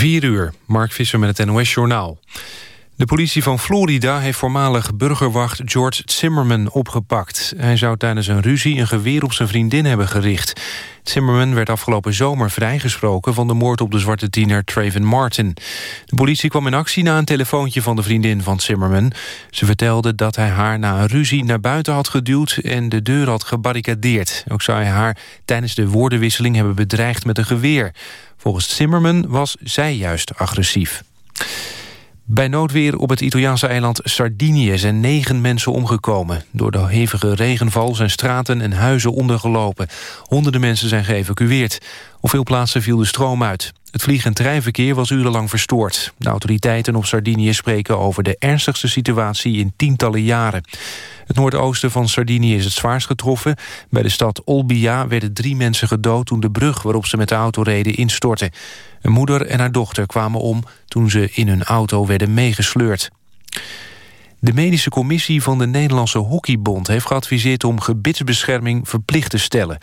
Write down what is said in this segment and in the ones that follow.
4 uur, Mark Visser met het NOS-journaal. De politie van Florida heeft voormalig burgerwacht George Zimmerman opgepakt. Hij zou tijdens een ruzie een geweer op zijn vriendin hebben gericht. Zimmerman werd afgelopen zomer vrijgesproken... van de moord op de zwarte tiener Traven Martin. De politie kwam in actie na een telefoontje van de vriendin van Zimmerman. Ze vertelde dat hij haar na een ruzie naar buiten had geduwd... en de deur had gebarricadeerd. Ook zou hij haar tijdens de woordenwisseling hebben bedreigd met een geweer. Volgens Zimmerman was zij juist agressief. Bij noodweer op het Italiaanse eiland Sardinië zijn negen mensen omgekomen. Door de hevige regenval zijn straten en huizen ondergelopen. Honderden mensen zijn geëvacueerd. Op veel plaatsen viel de stroom uit. Het vlieg- en treinverkeer was urenlang verstoord. De autoriteiten op Sardinië spreken over de ernstigste situatie in tientallen jaren. Het noordoosten van Sardinië is het zwaarst getroffen. Bij de stad Olbia werden drie mensen gedood toen de brug waarop ze met de auto reden instortte. Een moeder en haar dochter kwamen om toen ze in hun auto werden meegesleurd. De medische commissie van de Nederlandse Hockeybond... heeft geadviseerd om gebitsbescherming verplicht te stellen.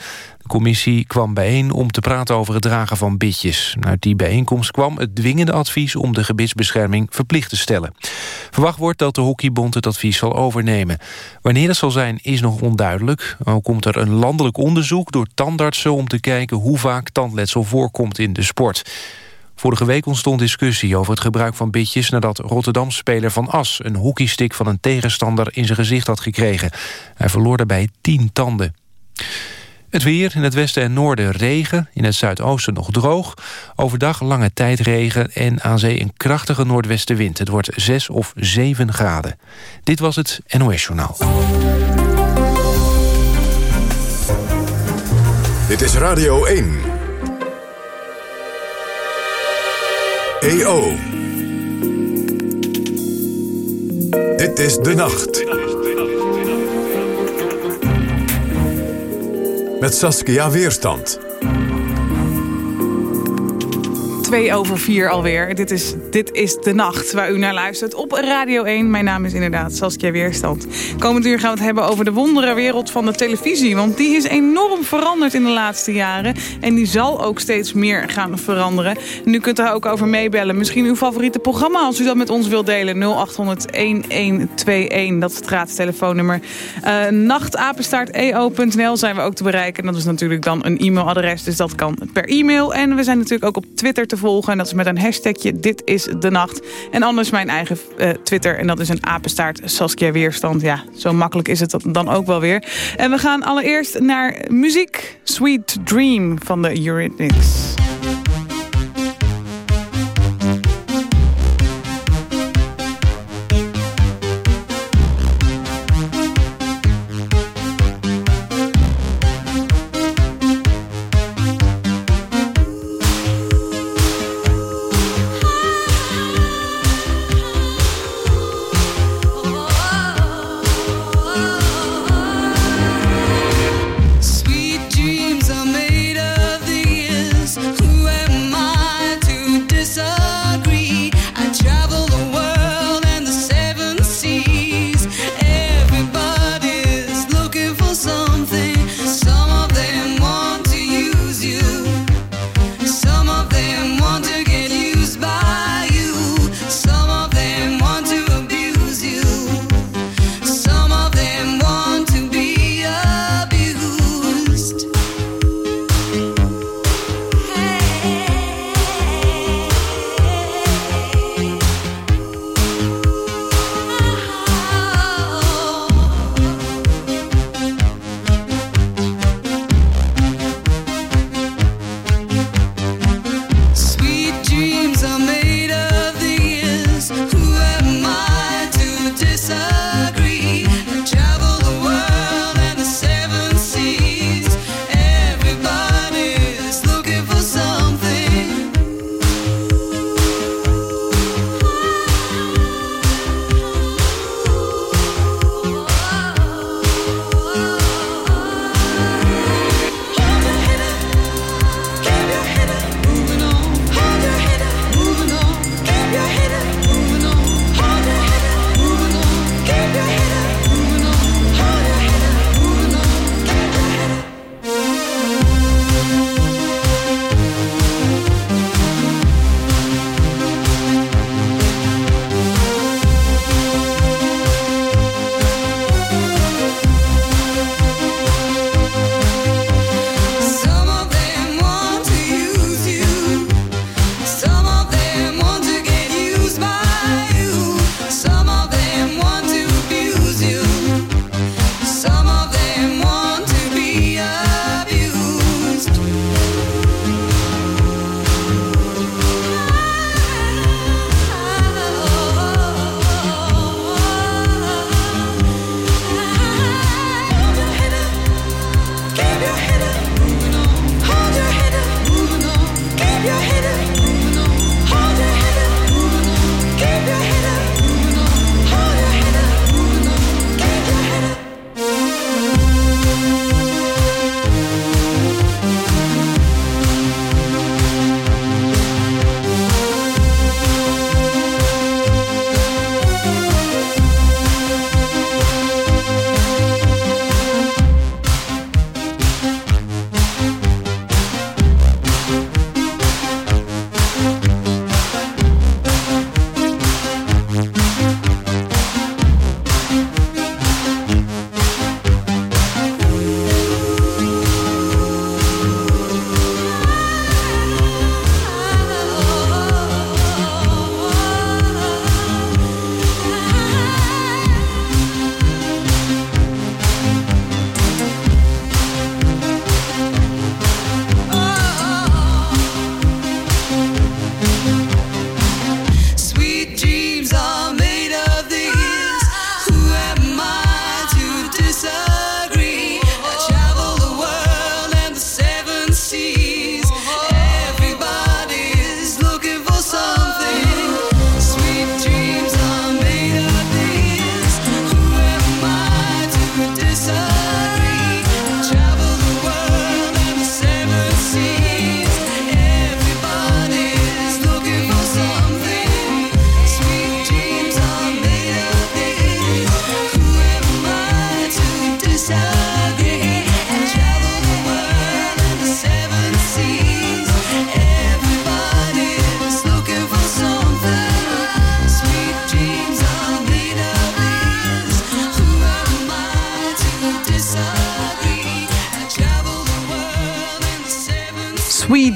Commissie kwam bijeen om te praten over het dragen van bitjes. Uit die bijeenkomst kwam het dwingende advies... om de gebitsbescherming verplicht te stellen. Verwacht wordt dat de Hockeybond het advies zal overnemen. Wanneer dat zal zijn is nog onduidelijk. Ook komt er een landelijk onderzoek door tandartsen... om te kijken hoe vaak tandletsel voorkomt in de sport. Vorige week ontstond discussie over het gebruik van bitjes... nadat Rotterdam-speler Van As een hockeystick van een tegenstander in zijn gezicht had gekregen. Hij verloor daarbij tien tanden. Het weer in het westen en noorden regen, in het zuidoosten nog droog. Overdag lange tijd regen en aan zee een krachtige noordwestenwind. Het wordt 6 of 7 graden. Dit was het NOS Journaal. Dit is Radio 1. EO. Dit is De Nacht. Met Saskia Weerstand. Twee over vier alweer. Dit is, dit is de nacht waar u naar luistert op Radio 1. Mijn naam is inderdaad Saskia Weerstand. Komend uur gaan we het hebben over de wonderenwereld van de televisie. Want die is enorm veranderd in de laatste jaren. En die zal ook steeds meer gaan veranderen. En u kunt er ook over meebellen. Misschien uw favoriete programma als u dat met ons wilt delen. 0800-1121, dat is het raadstelefoonnummer. Uh, nachtapenstaart.eo.nl zijn we ook te bereiken. En dat is natuurlijk dan een e-mailadres. Dus dat kan per e-mail. En we zijn natuurlijk ook op Twitter te volgen. En dat is met een hashtagje Dit is de Nacht. En anders mijn eigen uh, Twitter. En dat is een apenstaart Saskia Weerstand. Ja, zo makkelijk is het dan ook wel weer. En we gaan allereerst naar muziek. Sweet Dream van de Eurythmics.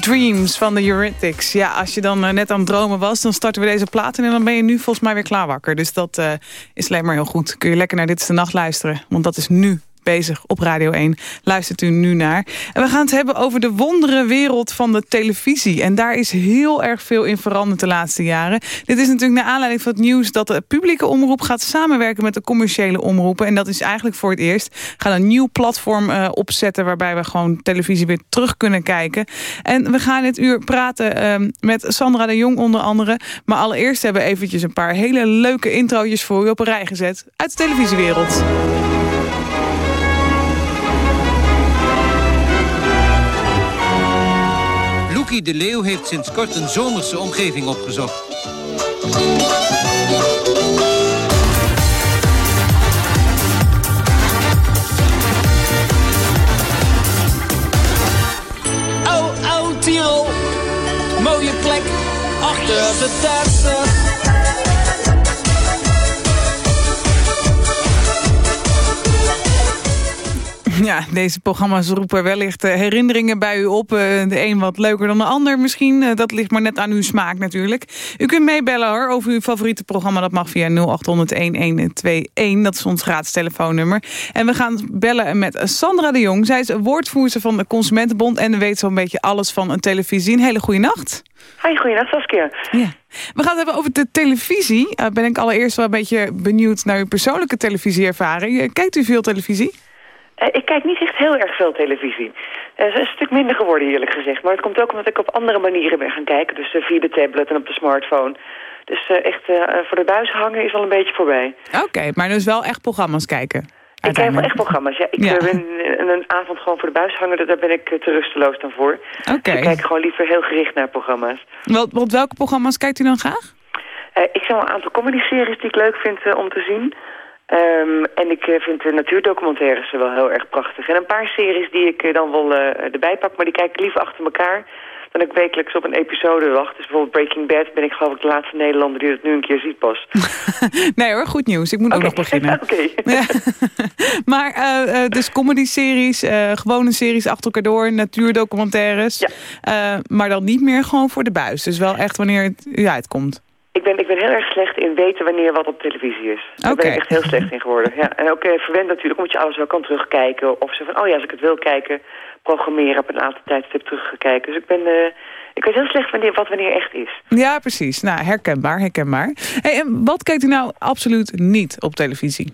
Dreams van de Eurythmics. Ja, als je dan eh, net aan het dromen was, dan starten we deze plaat en dan ben je nu volgens mij weer klaar wakker. Dus dat uh, is alleen maar heel goed. Kun je lekker naar Dit is de Nacht luisteren, want dat is nu bezig op Radio 1. Luistert u nu naar. En we gaan het hebben over de wondere wereld van de televisie. En daar is heel erg veel in veranderd de laatste jaren. Dit is natuurlijk naar aanleiding van het nieuws... dat de publieke omroep gaat samenwerken met de commerciële omroepen. En dat is eigenlijk voor het eerst. We gaan een nieuw platform uh, opzetten... waarbij we gewoon televisie weer terug kunnen kijken. En we gaan dit uur praten uh, met Sandra de Jong onder andere. Maar allereerst hebben we eventjes een paar hele leuke introotjes voor u op een rij gezet... uit de televisiewereld. De Leeuw heeft sinds kort een zomerse omgeving opgezocht. Oh, oh, Tirol. Mooie plek achter de Duitsers. Ja, deze programma's roepen wellicht eh, herinneringen bij u op. Eh, de een wat leuker dan de ander misschien. Eh, dat ligt maar net aan uw smaak natuurlijk. U kunt meebellen hoor over uw favoriete programma. Dat mag via 0800-1121. Dat is ons gratis telefoonnummer. En we gaan bellen met Sandra de Jong. Zij is woordvoerster van de Consumentenbond... en weet zo'n beetje alles van een televisie. Een hele goede nacht. Hoi, goeienacht Saskia. Ja. We gaan het hebben over de televisie. Uh, ben ik allereerst wel een beetje benieuwd naar uw persoonlijke televisieervaring. Kijkt u veel televisie? Uh, ik kijk niet echt heel erg veel televisie. Het uh, is een stuk minder geworden eerlijk gezegd. Maar het komt ook omdat ik op andere manieren ben gaan kijken. Dus via de tablet en op de smartphone. Dus echt voor de buis hangen is al een beetje voorbij. Oké, okay, maar dus wel echt programma's kijken? Ik kijk wel echt programma's. Ja, ik ja. ben een avond gewoon voor de buis hangen. Daar ben ik te rusteloos dan voor. Oké. Okay. Ik kijk gewoon liever heel gericht naar programma's. Wat, wat welke programma's kijkt u dan graag? ik zou een aantal comedy-series die ik leuk vind om te zien... Um, en ik uh, vind de natuurdocumentaires wel heel erg prachtig. En een paar series die ik uh, dan wel uh, erbij pak, maar die kijk ik liever achter elkaar... dan ik wekelijks op een episode wacht. Dus bijvoorbeeld Breaking Bad ben ik geloof ik de laatste Nederlander die dat nu een keer ziet pas. nee hoor, goed nieuws. Ik moet okay. ook nog beginnen. Oké. Okay. maar dus comedy-series, gewone series achter elkaar door, natuurdocumentaires. Ja. maar dan niet meer gewoon voor de buis. Dus wel echt wanneer het u uitkomt. Ik ben, ik ben heel erg slecht in weten wanneer wat op televisie is. Daar okay. ben ik echt heel slecht in geworden. Ja. En ook uh, verwend natuurlijk, omdat je alles wel kan terugkijken. Of zo van, oh ja, als ik het wil kijken, programmeren op een aantal tijdstip teruggekijken. Dus ik ben... Uh, ik weet heel slecht wanneer, wat wanneer echt is. Ja, precies. Nou, herkenbaar, herkenbaar. Hey, en wat kijkt u nou absoluut niet op televisie?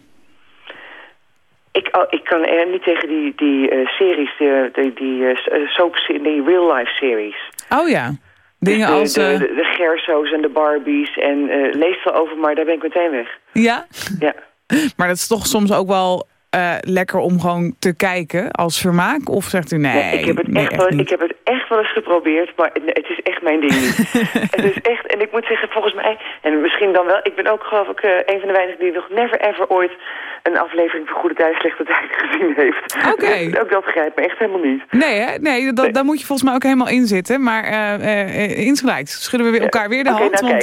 Ik, oh, ik kan er niet tegen die, die uh, series, die, die, die soaps, die real-life series. Oh ja. Dingen de, als... De, de, de Gerso's en de Barbies. En uh, lees wel over, maar daar ben ik meteen weg. Ja? Ja. Maar dat is toch soms ook wel uh, lekker om gewoon te kijken als vermaak? Of zegt u nee? Ik, heb het nee, echt wel, ik heb het echt wel eens geprobeerd, maar het is echt mijn ding niet. het is echt, en ik moet zeggen, volgens mij, en misschien dan wel, ik ben ook geloof ik uh, een van de weinigen die nog never ever ooit een aflevering van Goede Tijd, Slechte Tijd gezien heeft. Oké. Okay. ook dat grijpt me echt helemaal niet. Nee, hè? nee, dat, nee. daar moet je volgens mij ook helemaal in zitten. Maar uh, uh, insgelijks schudden we weer elkaar weer de okay, hand. Nou,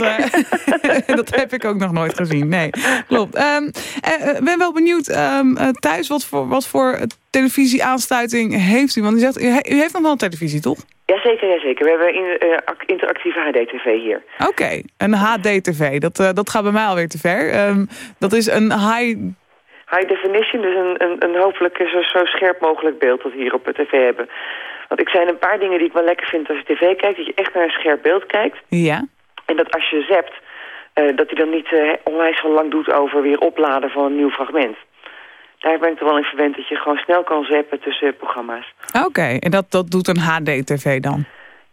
want dat heb ik ook nog nooit gezien. Nee, klopt. Ik um, ben wel benieuwd um, thuis wat voor, wat voor televisieaansluiting heeft u? Want u zegt, u, u heeft nog wel een televisie, toch? Jazeker, jazeker. We hebben in, uh, interactieve HD-tv hier. Oké, okay. een HD-tv. Dat, uh, dat gaat bij mij alweer te ver. Um, dat is een high... High definition, dus een, een, een hopelijk zo, zo scherp mogelijk beeld dat we hier op de tv hebben. Want ik zijn een paar dingen die ik wel lekker vind als je tv kijkt. Dat je echt naar een scherp beeld kijkt. Ja. En dat als je zapt, uh, dat hij dan niet uh, onwijs van lang doet over weer opladen van een nieuw fragment. Daar ben ik er wel in verwend dat je gewoon snel kan zappen tussen programma's. Oké, okay. en dat, dat doet een HD-tv dan?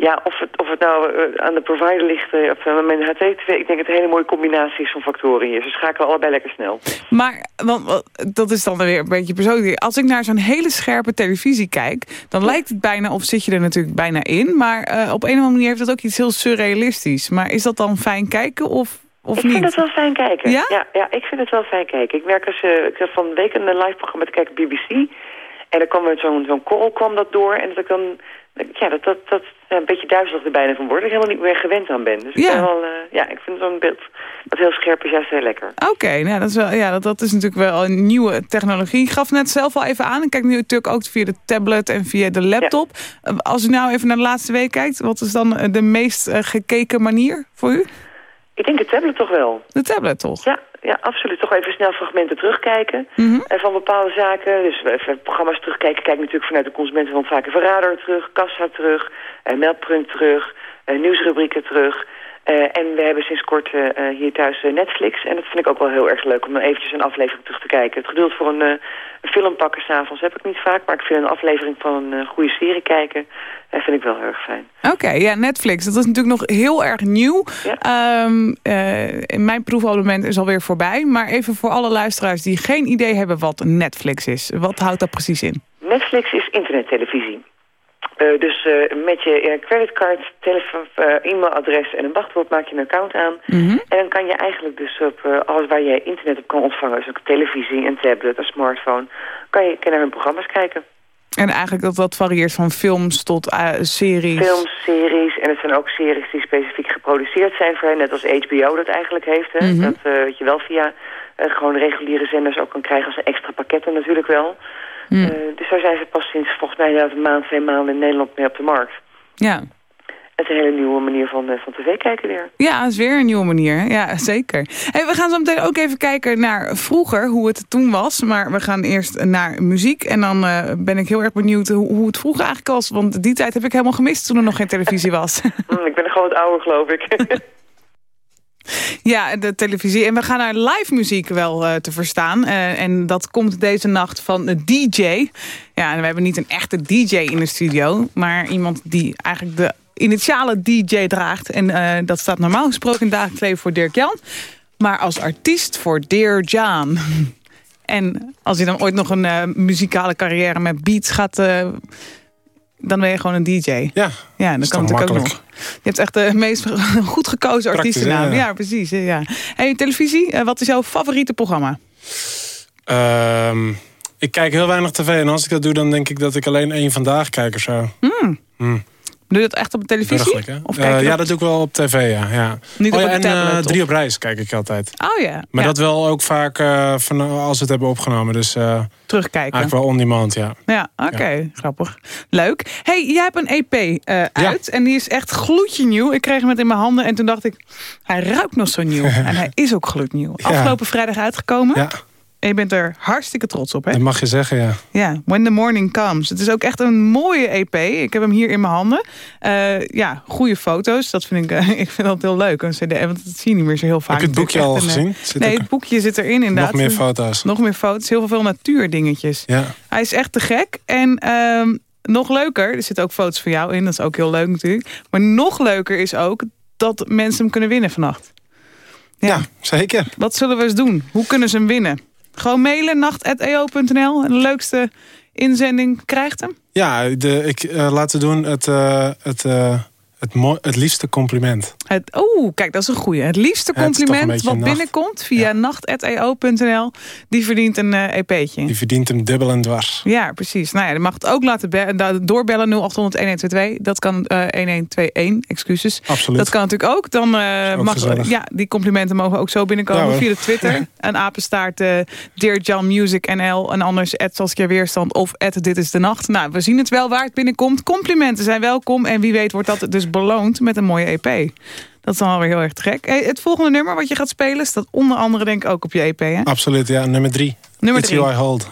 Ja, of het, of het nou uh, aan de provider ligt uh, of met een HD-tv. Ik denk dat het een hele mooie combinatie is van factoren hier. Ze schakelen allebei lekker snel. Maar, want, dat is dan weer een beetje persoonlijk. Als ik naar zo'n hele scherpe televisie kijk... dan lijkt het bijna, of zit je er natuurlijk bijna in... maar op een of andere manier heeft dat ook iets heel surrealistisch. Maar is dat dan fijn kijken of... Of ik niet? vind het wel fijn kijken. Ja? ja? Ja, ik vind het wel fijn kijken. Ik werk als, uh, ik heb van de week een live programma te kijken BBC. En dan kwam zo'n zo'n korrel kwam dat door. En dat ik dan ja, dat, dat, dat een beetje duizelig er bijna van wordt. Dat ik helemaal niet meer gewend aan ben. Dus ik, Ja. ben wel, eh, ja, ik vind zo'n beeld dat heel scherp is juist heel lekker. Oké, nou, dat, is wel, ja, dat, dat is natuurlijk wel een nieuwe technologie. Ik gaf net zelf al even aan. Ik kijk nu natuurlijk ook via de tablet en via de laptop. Eh, Als u nou even naar de laatste week kijkt... wat is dan eh, de meest gekeken manier voor u? Ik denk het tablet toch wel. De tablet toch? Ja, ja, absoluut. Toch even snel fragmenten terugkijken Mhm. en van bepaalde zaken. Dus even programma's terugkijken. Kijk natuurlijk vanuit de consumentenbond vaak even Radar terug, Kassa terug, eh, Meldpunt terug, eh, nieuwsrubrieken terug. Eh, en we hebben sinds kort eh, eh, hier thuis Netflix. En dat vind ik ook wel heel erg leuk om eventjes een aflevering terug te kijken. Het geduld voor een, een film pakken s'avonds heb ik niet vaak. Maar ik vind een aflevering van een goede serie kijken eh, vind ik wel heel erg fijn. Oké, ja, Netflix. Dat is natuurlijk nog heel erg nieuw. Ja. Ehm, eh, mijn proefabonnement is alweer voorbij. Maar even voor alle luisteraars die geen idee hebben wat Netflix is. Wat houdt dat precies in? Netflix is internettelevisie. Eh, dus eh, met je eh, creditcard, telefoon, e-mailadres en een wachtwoord maak je een account aan. Mhm. En dan kan je eigenlijk dus op alles waar je internet op kan ontvangen, dus ook televisie, een tablet, een smartphone, kan je, kan naar hun programma's kijken. En eigenlijk dat dat varieert van films tot series. Films, series en het zijn ook series die specifiek geproduceerd zijn voor hen, net als HBO dat eigenlijk heeft. Hè? Mhm. Dat je wel via gewoon reguliere zenders ook kan krijgen als een extra pakketten natuurlijk wel. Hm. Eh, dus daar zijn ze pas sinds volgens mij een maand, twee maanden in Nederland mee op de markt. Ja. Het is een hele nieuwe manier van, eh, van tv kijken weer. Ja, dat is weer een nieuwe manier. Ja, zeker. Hey, we gaan zo meteen ook even kijken naar vroeger, hoe het toen was. Maar we gaan eerst naar muziek. En dan eh, ben ik heel erg benieuwd hoe, hoe het vroeger eigenlijk was. Want die tijd heb ik helemaal gemist toen er nog geen televisie was. Hm, ik ben gewoon wat ouder, geloof ik. ja, de televisie. En we gaan naar live muziek wel eh, te verstaan. Eh, en dat komt deze nacht van de DJ. Ja, en we hebben niet een echte DJ in de studio. Maar iemand die eigenlijk de initiale DJ draagt. En eh, dat staat normaal gesproken in dagelijks leven voor Dirk Jan. Maar als artiest voor Dear John. En als hij dan ooit nog een muzikale carrière met beats gaat... eh, dan ben je gewoon een DJ. Ja, Ja, dat kan natuurlijk ook nog. Je hebt echt de meest goed gekozen Praktisch, artiestennaam. hè? Ja, precies. Ja. Hey, televisie, eh, wat is jouw favoriete programma? Ehm, ik kijk heel weinig tv. En als ik dat doe, dan denk ik dat ik alleen één vandaag kijk of zo. Doe je dat echt op de televisie? Of Eh, kijk ja, dat- doe ik wel op tv, ja. ja. Niet oh, ja, en of- drie op reis kijk ik altijd. Oh ja. Maar ja, dat wel ook vaak eh, van, als we het hebben opgenomen. Dus terugkijken. eigenlijk wel on demand, ja. Ja, oké. Grappig. Leuk. hey, jij hebt een EP uit. En die is echt gloedje nieuw. Ik kreeg hem met in mijn handen. En toen dacht ik, hij ruikt nog zo nieuw. en hij is ook gloednieuw. Afgelopen vrijdag uitgekomen. Ja, En je bent er hartstikke trots op, hè? dat mag je zeggen, ja. Ja, When the Morning Comes. Het is ook echt een mooie EP. Ik heb hem hier in mijn handen. Eh, ja, goede foto's. Dat vind ik, eh, ik vind dat heel leuk. Een CD, want dat zie je niet meer zo heel vaak. Heb je het boekje al echt gezien? Zit eh, nee, het boekje zit erin inderdaad. nog meer foto's. Nog meer foto's. Heel veel natuurdingetjes. Ja. Hij is echt te gek. En ehm, nog leuker, er zitten ook foto's van jou in. Dat is ook heel leuk natuurlijk. Maar nog leuker is ook dat mensen hem kunnen winnen vannacht. Ja. ja, zeker. Wat zullen we eens doen? Hoe kunnen ze hem winnen? Gewoon mailen, nacht.eo.nl. En de leukste inzending krijgt hem. Ja, de, ik eh, laten doen het, eh, het, eh, het, mooi, het liefste compliment. Het, Oeh, kijk, dat is een goeie. Het liefste Ja, het compliment wat nacht. binnenkomt via Ja. nacht.eo.nl, die verdient een eh, EP'tje. Die verdient hem dubbel en dwars. Ja, precies. Nou ja, je mag het ook laten doorbellen 0800-1122. Dat kan eh 1121, excuses. Absoluut. Dat kan natuurlijk ook. Dan eh, ook mag gezellig. ja, die complimenten mogen ook zo binnenkomen Ja, via de Twitter. een apenstaart eh Dear Music NL en anders Saskia Weerstand of Dit is de Nacht. Nou, we zien het wel waar het binnenkomt. Complimenten zijn welkom en wie weet wordt dat dus beloond met een mooie EP. Dat is dan alweer heel erg gek. Hey, het volgende nummer wat je gaat spelen staat onder andere denk ik ook op je EP. Hè? Absoluut, ja. Nummer drie. Nummer It's drie. You I Hold.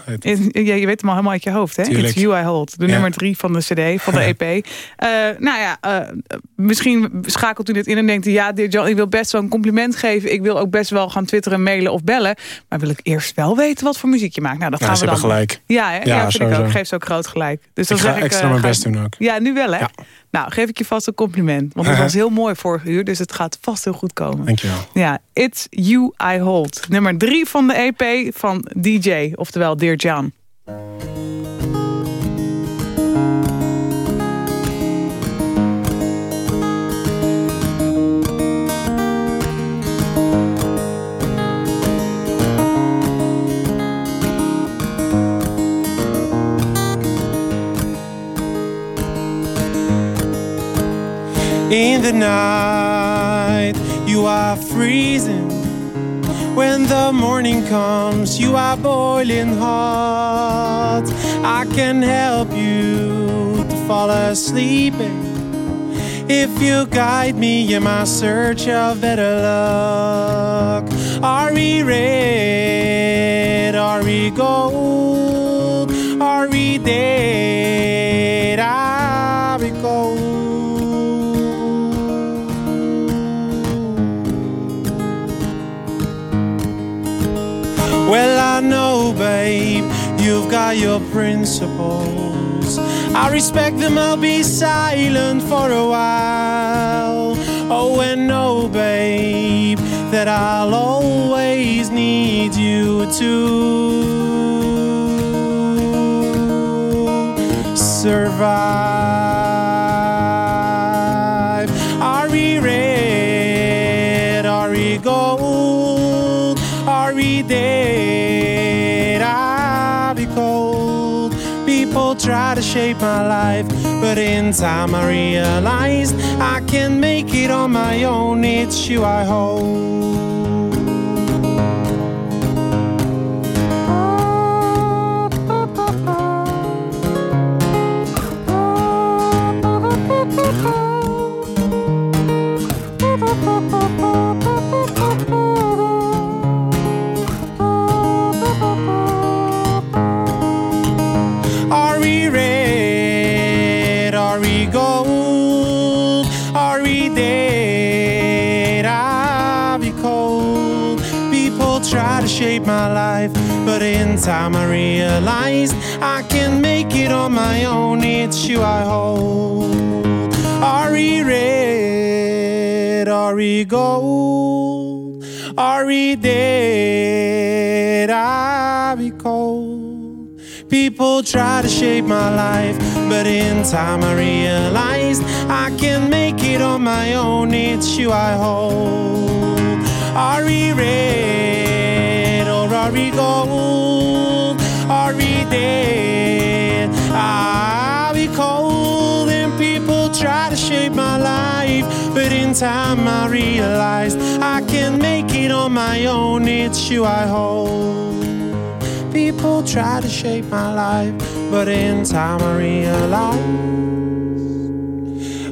Ja, je weet hem al helemaal uit je hoofd, hè? Tuurlijk. It's You I Hold. De Ja. nummer drie van de cd, van de EP. Eh, nou ja, eh, misschien schakelt u dit in en denkt... u, ja, dit John, ik wil best wel een compliment geven. Ik wil ook best wel gaan twitteren, mailen of bellen. Maar wil ik eerst wel weten wat voor muziek je maakt? Nou, dat gaan we dan... gelijk. Ja, hè? ja, Ja, vind ik ook. Geef ze ook groot gelijk. Dus dan Ik ga zeg ik, extra eh, mijn ga- best doen ook. Ja, nu wel, hè? Nou, geef ik je vast een compliment. Want het was heel mooi vorig uur, dus het gaat vast heel goed komen. Dankjewel. Ja, It's You I Hold. Nummer drie van de EP van DJ, oftewel Dear John. in the night, you are freezing. When the morning comes, you are boiling hot. I can help you to fall asleep. If you guide me in my search of better luck, are we red? Are we gold? Are we dead? Well, I know, babe, you've got your principles. I respect them, I'll be silent for a while. Oh, and know, babe, that I'll always need you to survive. Try to shape my life, but in time I realized I can make it on my own. It's you I hold. Time I realized I can make it on my own. It's you I hold. Are we red? Are we gold? Are we dead? Are we cold? People try to shape my life, but in time I realized I can make it on my own. It's you I hold. Are we red are we gold? Are we dead? Are we cold? And people try to shape my life, but in time I realized I can make it on my own. It's you I hold. People try to shape my life, but in time I realize,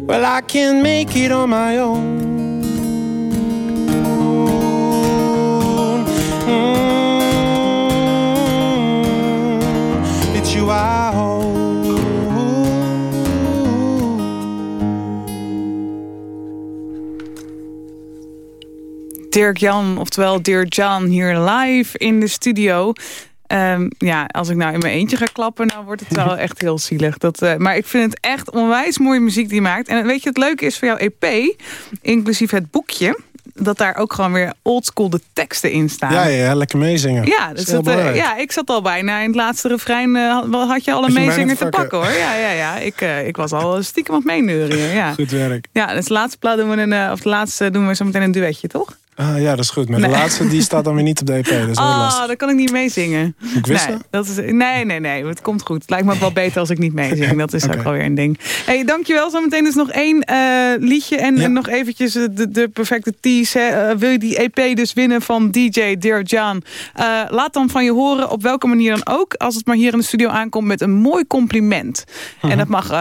well, I can make it on my own. Dirk Jan, oftewel Dirk Jan, hier live in de studio. Ehm, ja, als ik nou in mijn eentje ga klappen, dan wordt het wel echt heel zielig. Dat, eh, maar ik vind het echt onwijs mooie muziek die hij maakt. En weet je, het leuke is voor jouw EP, inclusief het boekje... dat daar ook gewoon weer oldschool de teksten in staan. Ja, ja, lekker meezingen. Ja, dus dat, eh, ja, ik zat al bijna in het laatste refrein. eh, had- je al een meezinger te pakken. hoor. Ja, ja, ja. Ik, eh, ik was al stiekem het meeneuren. Ja. Goed werk. ja, dus de laatste plaat doen we een, of de laatste doen we zo meteen een duetje, toch? Ah, ja, dat is goed. Maar Nee. de laatste die staat dan weer niet op de EP. Dat is Oh, lastig. daar kan ik niet meezingen. Ik wisselen? Nee, dat is, nee, nee, nee. Het komt goed. Het lijkt me wel beter als ik niet meezing. Dat is ook alweer een ding. Hey, dankjewel. Zometeen is nog één eh, liedje. En Ja. en nog eventjes eh, de, de perfecte tease. hè. Eh, wil je die EP dus winnen van DJ Dear John? Laat dan van je horen op welke manier dan ook. Als het maar hier in de studio aankomt met een mooi compliment. Mhm. En dat mag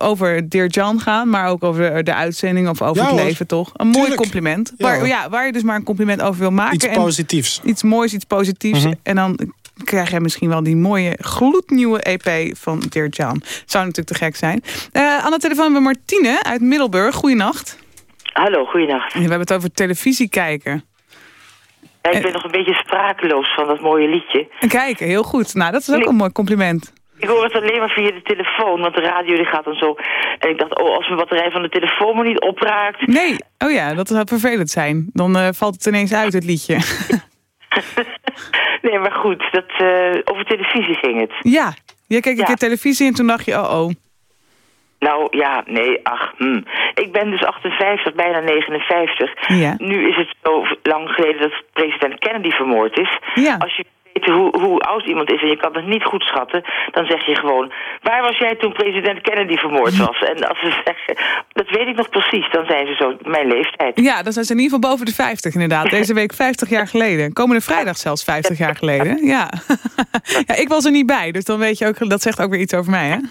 over Dear John gaan. Maar ook over de uitzending of over Ja, het hoor. leven toch? Een mooi Tuurlijk. compliment. Waar, ja, waar je dus maar een compliment over wil maken. Iets En- positiefs. iets moois, iets positiefs. Mhm. En dan krijg je misschien wel die mooie gloednieuwe EP van Dear John. Zou natuurlijk te gek zijn. Eh, aan de telefoon hebben we Martine uit Middelburg. Goeienacht. Hallo, goeienacht. We hebben het over televisie kijken. Ja, ik ben nog een beetje sprakeloos van dat mooie liedje. En kijken, heel goed. Nou, dat is ook Nee. een mooi compliment. Ik hoor het alleen maar via de telefoon, want de radio die gaat dan zo. En ik dacht, oh, als mijn batterij van de telefoon maar niet opraakt. Nee, oh ja, dat zou vervelend zijn. Dan eh, valt het ineens uit, het liedje. nee, maar goed, dat, eh, over televisie ging het. ja, je keek een Ja. keer televisie en toen dacht je, oh oh. Nou ja, nee, ach, hm. Ik ben dus 58, bijna 59. Ja. Nu is het zo lang geleden dat president Kennedy vermoord is. Ja. Als je weten hoe, hoe oud iemand is en je kan het niet goed schatten, dan zeg je gewoon, waar was jij toen president Kennedy vermoord was? En als ze zeggen, dat weet ik nog precies, dan zijn ze zo mijn leeftijd. Ja, dan zijn ze in ieder geval boven de 50 inderdaad. Deze week 50 jaar geleden. Komende vrijdag zelfs 50 jaar geleden. Ja. ja, ik was er niet bij, dus dan weet je ook, dat zegt ook weer iets over mij, hè?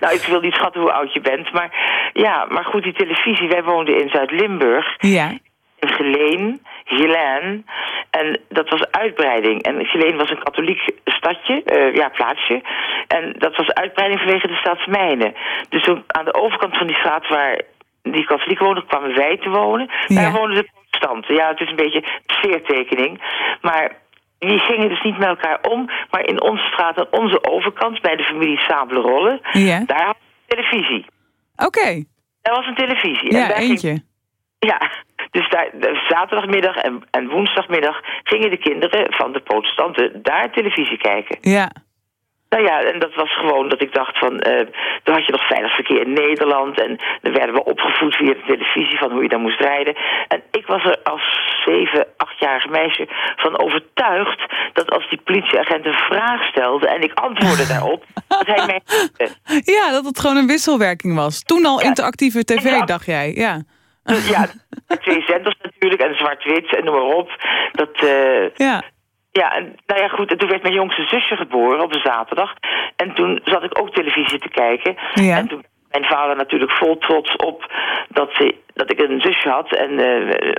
Nou, ik wil niet schatten hoe oud je bent, maar ja, maar goed, die televisie, wij woonden in Zuid-Limburg. Ja. In Geleen, Geleen. En dat was uitbreiding. En Geleen was een katholiek stadje, eh, ja, plaatsje. En dat was uitbreiding vanwege de staatsmijnen. Dus toen aan de overkant van die straat waar die katholieken woonden, kwamen wij te wonen. Ja. Daar woonden de protestanten. Ja, het is een beetje sfeertekening. Maar die gingen dus niet met elkaar om. Maar in onze straat aan onze overkant, bij de familie Sabelerolle, Ja. daar had je televisie. Oké. Daar was een televisie. en Ja, ging- eentje. ja, dus daar, zaterdagmiddag en, en woensdagmiddag gingen de kinderen van de protestanten daar televisie kijken. Ja. Nou ja, en dat was gewoon dat ik dacht van, eh toen had je nog veilig verkeer in Nederland en dan werden we opgevoed via de televisie van hoe je dan moest rijden. En ik was er als zeven, achtjarige meisje van overtuigd dat als die politieagent een vraag stelde en ik antwoordde daarop, dat hij mij... Ja, dat het gewoon een wisselwerking was. Toen al interactieve tv, dacht jij. Ja. Ja, twee zenders natuurlijk en zwart-wit en noem maar op. Dat, eh, Ja. Ja, en, nou ja, goed. En toen werd mijn jongste zusje geboren op een zaterdag. En toen zat ik ook televisie te kijken. Ja. En toen mijn vader natuurlijk vol trots op dat, ze, dat ik een zusje had. En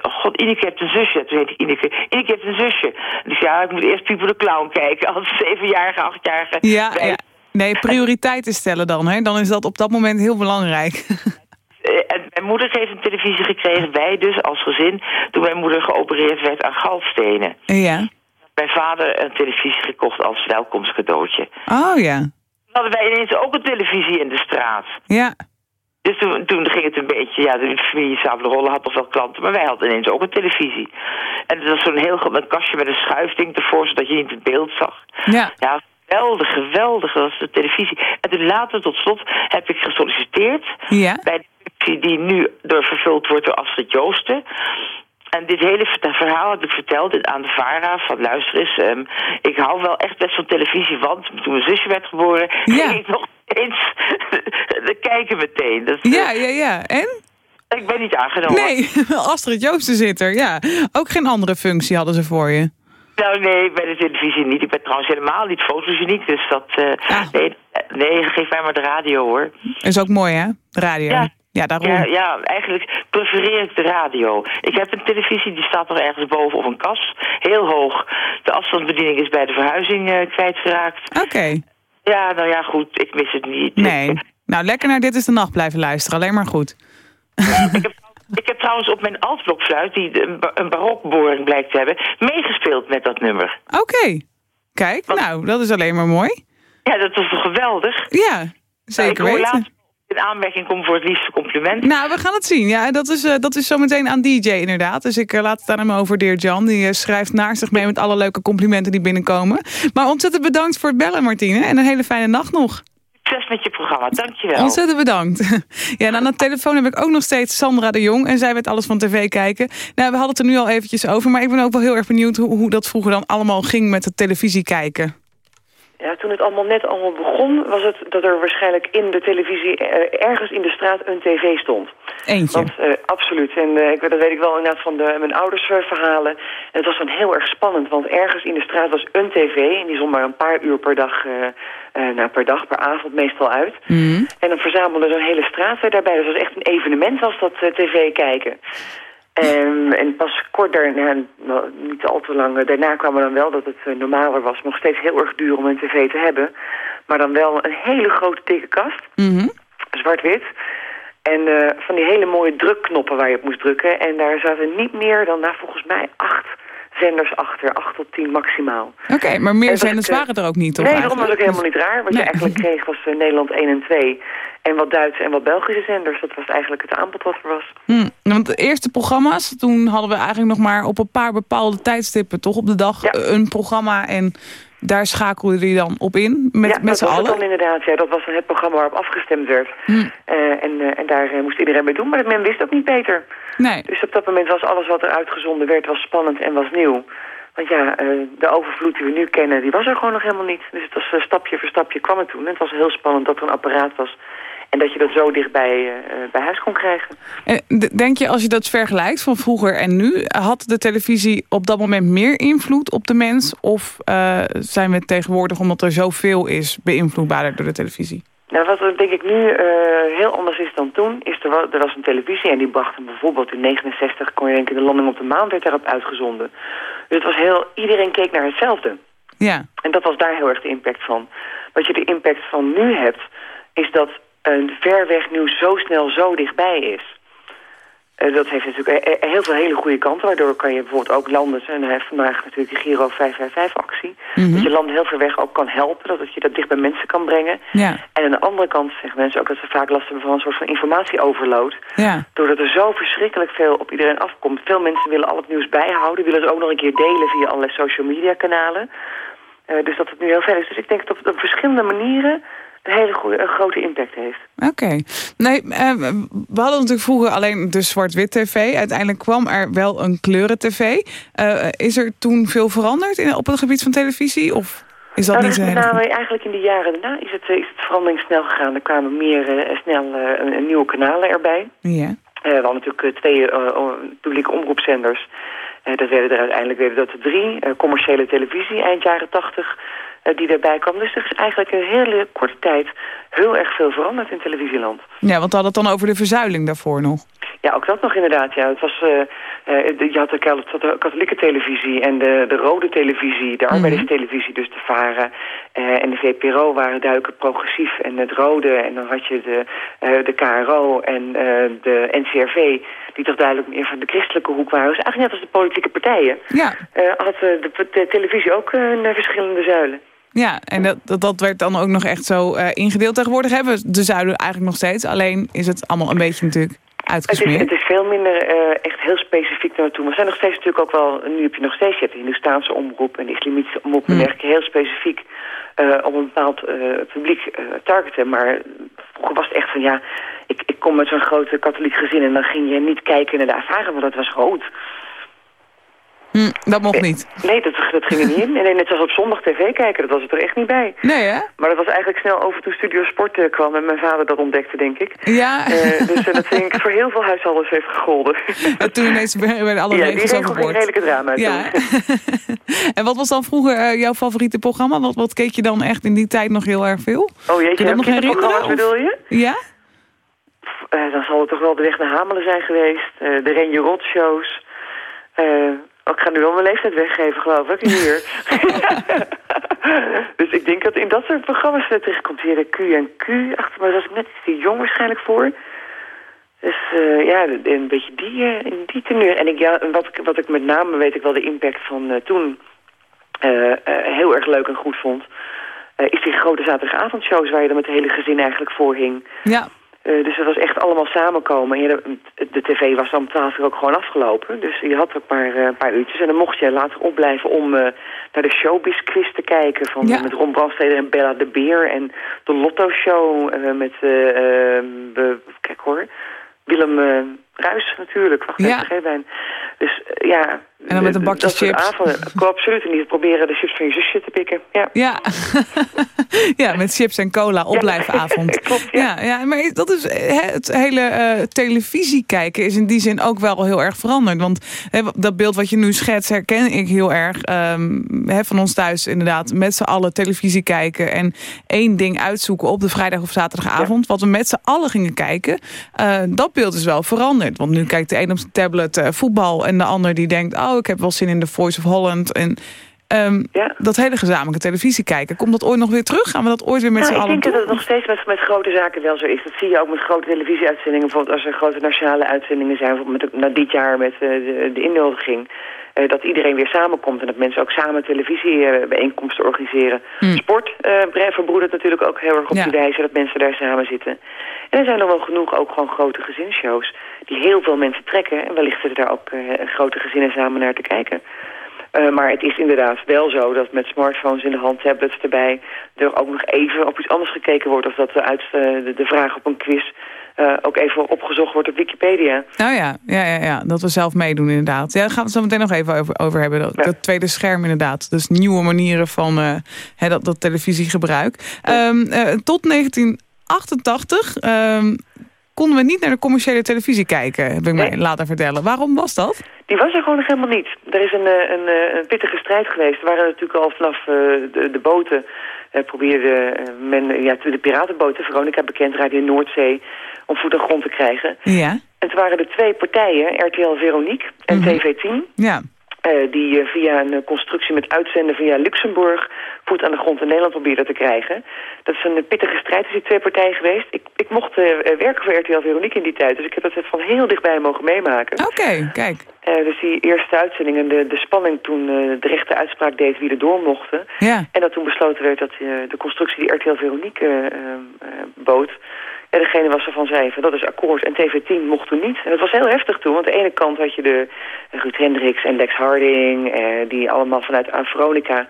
oh god, Ineke heeft een zusje. Toen heet ik Ineke. Ineke heeft een zusje. Dus ja, ik moet eerst Pieper de Clown kijken. Als zevenjarige, achtjarige. Ja, ja. Nee, prioriteiten stellen dan. Hè? Dan is dat op dat moment heel belangrijk. Eh, En mijn moeder heeft een televisie gekregen. Wij dus als gezin. Toen mijn moeder geopereerd werd aan galstenen. ja. Mijn vader een televisie gekocht als welkomstcadeautje. Oh ja. Toen hadden wij ineens ook een televisie in de straat. Ja. Dus toen, toen ging het een beetje, ja, de familie had nog wel klanten, maar wij hadden ineens ook een televisie. En dat was zo'n heel groot een kastje met een schuifding ervoor, zodat je niet het beeld zag. Ja. Ja, geweldig, geweldig, dat was de televisie. En toen later, tot slot, heb ik gesolliciteerd Ja. bij functie die nu door vervuld wordt door Astrid Joosten. En dit hele verhaal heb ik verteld aan de VARA van luister eens, ehm, ik hou wel echt best van televisie, want toen mijn zusje werd geboren, Ja. ging ik nog eens de kijken meteen. Dat, eh, Ja, ja, ja. En? Ik ben niet aangenomen. Nee, Astrid Joosten zit er, ja. Ook geen andere functie hadden ze voor je. Nou nee, bij de televisie niet. Ik ben trouwens helemaal niet fotogeniek, dus dat... eh, Ah. nee, nee, geef mij maar de radio hoor. Is ook mooi, hè? Radio. Ja. Ja, daarom. Ja, ja, eigenlijk prefereer ik de radio. Ik heb een televisie, die staat nog ergens boven op een kast. Heel hoog. De afstandsbediening is bij de verhuizing eh, kwijtgeraakt. Oké. Ja, nou ja, goed, ik mis het niet. Nee. Nou, lekker naar Dit is de Nacht blijven luisteren. Alleen maar goed. Ik heb, ik heb trouwens op mijn altblokfluit, die een, ba- een barokboring blijkt te hebben, meegespeeld met dat nummer. Oké. Kijk, nou, dat is alleen maar mooi. Ja, dat was toch geweldig? Ja, Nou, zeker ik weten. In aanmerking komen voor het liefste compliment. Nou, we gaan het zien. Ja, dat is, eh, dat is zometeen aan DJ inderdaad. Dus ik eh, laat het aan hem over, Dear Jan. Die eh, schrijft naar zich mee met alle leuke complimenten die binnenkomen. Maar ontzettend bedankt voor het bellen, Martine. En een hele fijne nacht nog. Succes met je programma, dankjewel. Ontzettend bedankt. Ja, en aan de telefoon heb ik ook nog steeds Sandra de Jong. En zij weet alles van tv kijken. Nou, we hadden het er nu al eventjes over. Maar ik ben ook wel heel erg benieuwd hoe, hoe dat vroeger dan allemaal ging met het televisie kijken. Ja, toen het allemaal net allemaal begon, was het dat er waarschijnlijk in de televisie eh, ergens in de straat een tv stond. Eentje. Want, eh, absoluut. En eh, ik, dat weet ik wel inderdaad van de, mijn ouders verhalen. En het was dan heel erg spannend, want ergens in de straat was een tv. En die zond maar een paar uur per dag, nou, per dag, per avond meestal uit. Mhm. En dan verzamelde zo'n hele straat daarbij. Dus dat was echt een evenement was dat tv kijken. Ehm, en pas kort daarna, niet al te lang, daarna kwam er dan wel dat het eh, normaler was. Nog steeds heel erg duur om een tv te hebben. Maar dan wel een hele grote dikke kast, Mhm. zwart-wit. En eh, van die hele mooie drukknoppen waar je op moest drukken. En daar zaten niet meer dan, nou, volgens mij, acht zenders achter. Acht tot tien maximaal. Oké, maar meer En dat zenders ik, eh, waren er ook niet, toch? nee, daarom was ook helemaal niet raar. Wat Nee. je eigenlijk kreeg was eh, Nederland 1 en 2. En wat Duitse en wat Belgische zenders. Dat was eigenlijk het aanbod wat er was. Hm, want de eerste programma's, toen hadden we eigenlijk nog maar op een paar bepaalde tijdstippen, toch op de dag, Ja. eh, een programma en daar schakelde je dan op in, met, ja, met dat z'n allen. dan inderdaad. Ja, dat was dan het programma waarop afgestemd werd. Hm. Eh, en, en daar moest iedereen mee doen. Maar men wist ook niet beter. Nee, Dus op dat moment was alles wat er uitgezonden werd was spannend en was nieuw. Want ja, eh, de overvloed die we nu kennen, die was er gewoon nog helemaal niet. Dus het was uh, stapje voor stapje kwam het toen. En het was heel spannend dat er een apparaat was. En dat je dat zo dichtbij uh, bij huis kon krijgen. denk je, als je dat vergelijkt van vroeger en nu... had de televisie op dat moment meer invloed op de mens? Of zijn we tegenwoordig, omdat er zoveel is... beïnvloedbaarder door de televisie? Nou, wat er denk ik nu uh, heel anders is dan toen, is er, was, er was een televisie en die bracht bijvoorbeeld in 69 kon je denken de landing op de maan werd daarop uitgezonden. Dus het was heel, iedereen keek naar hetzelfde. Ja. En dat was daar heel erg de impact van. Wat je de impact van nu hebt, is dat een ver weg nieuws zo snel zo dichtbij is. Uh, dat heeft natuurlijk e-, e-, heel veel hele goede kanten. Waardoor kan je bijvoorbeeld ook landen... en hij heeft vandaag natuurlijk de Giro 555-actie... Mhm. dat je landen heel ver weg ook kan helpen. Dat je dat dicht bij mensen kan brengen. Ja. En aan de andere kant zeggen mensen ook... dat ze vaak last hebben van een soort van informatieoverload. Ja. Doordat er zo verschrikkelijk veel op iedereen afkomt. Veel mensen willen al het nieuws bijhouden. Willen het ook nog een keer delen via allerlei social media kanalen. Uh, dus dat het nu heel ver is. Dus ik denk dat op verschillende manieren een hele goede, een grote impact heeft. Oké. Nee, uh, we hadden natuurlijk vroeger alleen de zwart-wit tv. Uiteindelijk kwam er wel een kleuren-tv. Uh, is er toen veel veranderd in, op het gebied van televisie? Of is dat nou, niet zo heel nou, Eigenlijk in de jaren daarna is het, is het verandering snel gegaan. Er kwamen meer uh, snel nieuwe kanalen erbij. Ja. we hadden natuurlijk twee publieke omroepzenders. dat werden er uiteindelijk werden dat er drie. commerciële televisie eind jaren tachtig die daarbij kwam. Dus er is eigenlijk een hele korte tijd heel erg veel veranderd in televisieland. Ja, want we hadden het dan over de verzuiling daarvoor nog. Ja, ook dat nog inderdaad. Ja. Het was, uh, uh, je had de katholieke televisie en de, de rode televisie, de arbeiderstelevisie, dus de VARA uh, en de VPRO waren duidelijk progressief en het rode. En dan had je de, de KRO en de NCRV, die toch duidelijk meer van de christelijke hoek waren. Dus eigenlijk net als de politieke partijen ja. had de, de, televisie ook verschillende zuilen. Ja, en dat, dat werd dan ook nog echt zo uh, ingedeeld. Tegenwoordig hebben we de zuilen eigenlijk nog steeds. Alleen is het allemaal een beetje natuurlijk uitgesmeerd. Het is, het is veel minder uh, echt heel specifiek naartoe. Maar er zijn nog steeds natuurlijk ook wel... Nu heb je nog steeds je hebt de Hindoestaanse omroep en de islamitische omroep... en dergelijke heel specifiek uh, op een bepaald publiek targeten. Maar vroeger was het echt van ja... Ik, ik kom met zo'n grote katholiek gezin en dan ging je niet kijken naar de ervaring, want dat was groot. Hm, dat mocht niet. Nee, dat, dat ging er niet in. En net zoals op zondag tv kijken, dat was het er echt niet bij. Nee, hè? Maar dat was eigenlijk snel over toen Studio Sport uh, kwam en mijn vader dat ontdekte, denk ik. Ja. Uh, dus uh, dat denk ik voor heel veel huishoudens heeft gegolden. En toen ineens werden alle ja, regels overboord. Ja, die redelijke drama ja. en wat was dan vroeger jouw favoriete programma? Wat, wat keek je dan echt in die tijd nog heel erg veel? Oh jeetje, je nog herinneren? bedoel je? Ja? dan zal het toch wel de weg naar Hamelen zijn geweest. de Renje Rot shows. Oh, ik ga nu wel mijn leeftijd weggeven, geloof ik, hier. dus ik denk dat in dat soort programma's terechtkomt hier de Q en Q. Achter, maar dat was ik net iets te jong waarschijnlijk voor. Dus uh, ja, een beetje die, uh, in die teneur. En ik, ja, wat, ik, wat ik met name weet ik wel de impact van uh, toen heel erg leuk en goed vond... is die grote zaterdagavondshows waar je dan met het hele gezin eigenlijk voor hing. Ja. Uh, dus het was echt allemaal samenkomen. En de, de, tv was dan uur ook gewoon afgelopen. Dus je had ook maar uh, een paar uurtjes. En dan mocht je later opblijven om uh, naar de showbiz quiz te kijken. Van, ja. Met Ron Brandsteder en Bella de Beer. En de Lotto Show met, kijk hoor, Willem Ruis natuurlijk. Wacht ja. even, Dus ja... En dan met een bakje chips. Avonden, absoluut. Niet proberen de chips van je zusje te pikken. Ja, ja. ja met chips en cola, opblijfavond. Ja, klopt, ja. ja. Ja, maar dat is, het hele uh, televisie kijken is in die zin ook wel heel erg veranderd. Want he, dat beeld wat je nu schetst herken ik heel erg um, he, van ons thuis inderdaad. Met z'n allen televisie kijken en één ding uitzoeken op de vrijdag of zaterdagavond. Ja. Wat we met z'n allen gingen kijken. Uh, dat beeld is wel veranderd. Want nu kijkt de een op zijn tablet uh, voetbal en de ander die denkt... oh, ik heb wel zin in de Voice of Holland. En um, ja. dat hele gezamenlijke televisie kijken, komt dat ooit nog weer terug? Gaan we dat ooit weer met nou, z'n allen Ik denk dat het nog steeds met, met grote zaken wel zo is. Dat zie je ook met grote televisieuitzendingen. Bijvoorbeeld als er grote nationale uitzendingen zijn. Bijvoorbeeld met, nou, dit jaar met uh, de, de innodiging. Uh, dat iedereen weer samenkomt en dat mensen ook samen televisiebijeenkomsten organiseren. Hmm. Sport uh, verbroedert natuurlijk ook heel erg op Ja. die wijze dat mensen daar samen zitten. En er zijn er wel genoeg ook gewoon grote gezinsshows die heel veel mensen trekken. En wellicht zitten daar ook uh, grote gezinnen samen naar te kijken. Uh, maar het is inderdaad wel zo dat met smartphones in de hand, tablets erbij... er ook nog even op iets anders gekeken wordt... of dat de, uit, uh, de, de vraag op een quiz eh, ook even opgezocht wordt op Wikipedia. Nou ja, ja, ja, ja, dat we zelf meedoen inderdaad. Ja, daar gaan we het zo meteen nog even over, over hebben. Dat, dat tweede scherm inderdaad. Dus nieuwe manieren van uh, dat, dat televisiegebruik. Um, uh, tot 1988 um, konden we niet naar de commerciële televisie kijken, heb ik mij laten vertellen. Waarom was dat? Die was er gewoon nog helemaal niet. Er is een, een, een pittige strijd geweest. Er waren natuurlijk al vanaf de, de boten... probeerde men ja, de piratenboten, Veronica bekend, Radio Noordzee om voet en grond te krijgen. Ja. En toen waren er twee partijen, RTL Veronique en Mhm. TV10... Ja. Uh, die uh, via een uh, constructie met uitzenden via Luxemburg voet aan de grond in Nederland probeerden te krijgen. Dat is een pittige strijd tussen die twee partijen geweest. Ik, ik mocht werken voor RTL Veronique in die tijd, dus ik heb dat van heel dichtbij mogen meemaken. Oké, okay, kijk. dus die eerste uitzending en de, de spanning toen de rechte uitspraak deed wie er door mochten. Ja. En dat toen besloten werd dat de constructie die RTL Veronique bood ja, degene was ervan zei van dat is akkoord en TV10 mocht toen niet. En dat was heel heftig toen, want aan de ene kant had je de Ruud Hendricks en Lex Harding... Eh, die allemaal vanuit Veronica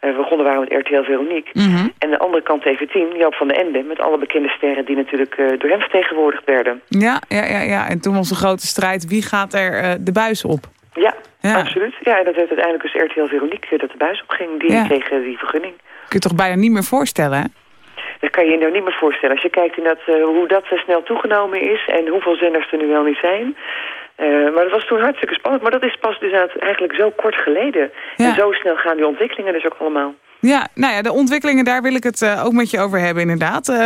uh, begonnen waren met RTL Veronique. Mm -hmm. En de andere kant TV10, Joop van de Ende... met alle bekende sterren die natuurlijk uh, door hem vertegenwoordigd werden. Ja, ja, ja, ja, en toen was de grote strijd, wie gaat er de buis op? Ja, ja, absoluut. Ja, en dat werd uiteindelijk dus RTL Veronique dat de buis op ging. Die ja. kreeg die vergunning. Kun je toch bijna niet meer voorstellen, hè? Dat kan je je nou niet meer voorstellen. Als je kijkt in dat, uh, hoe dat uh, snel toegenomen is en hoeveel zenders er nu wel niet zijn. Uh, maar dat was toen hartstikke spannend. Maar dat is pas dus eigenlijk zo kort geleden. Ja. En zo snel gaan die ontwikkelingen dus ook allemaal. Ja, nou ja, de ontwikkelingen, daar wil ik het uh, ook met je over hebben inderdaad. Uh,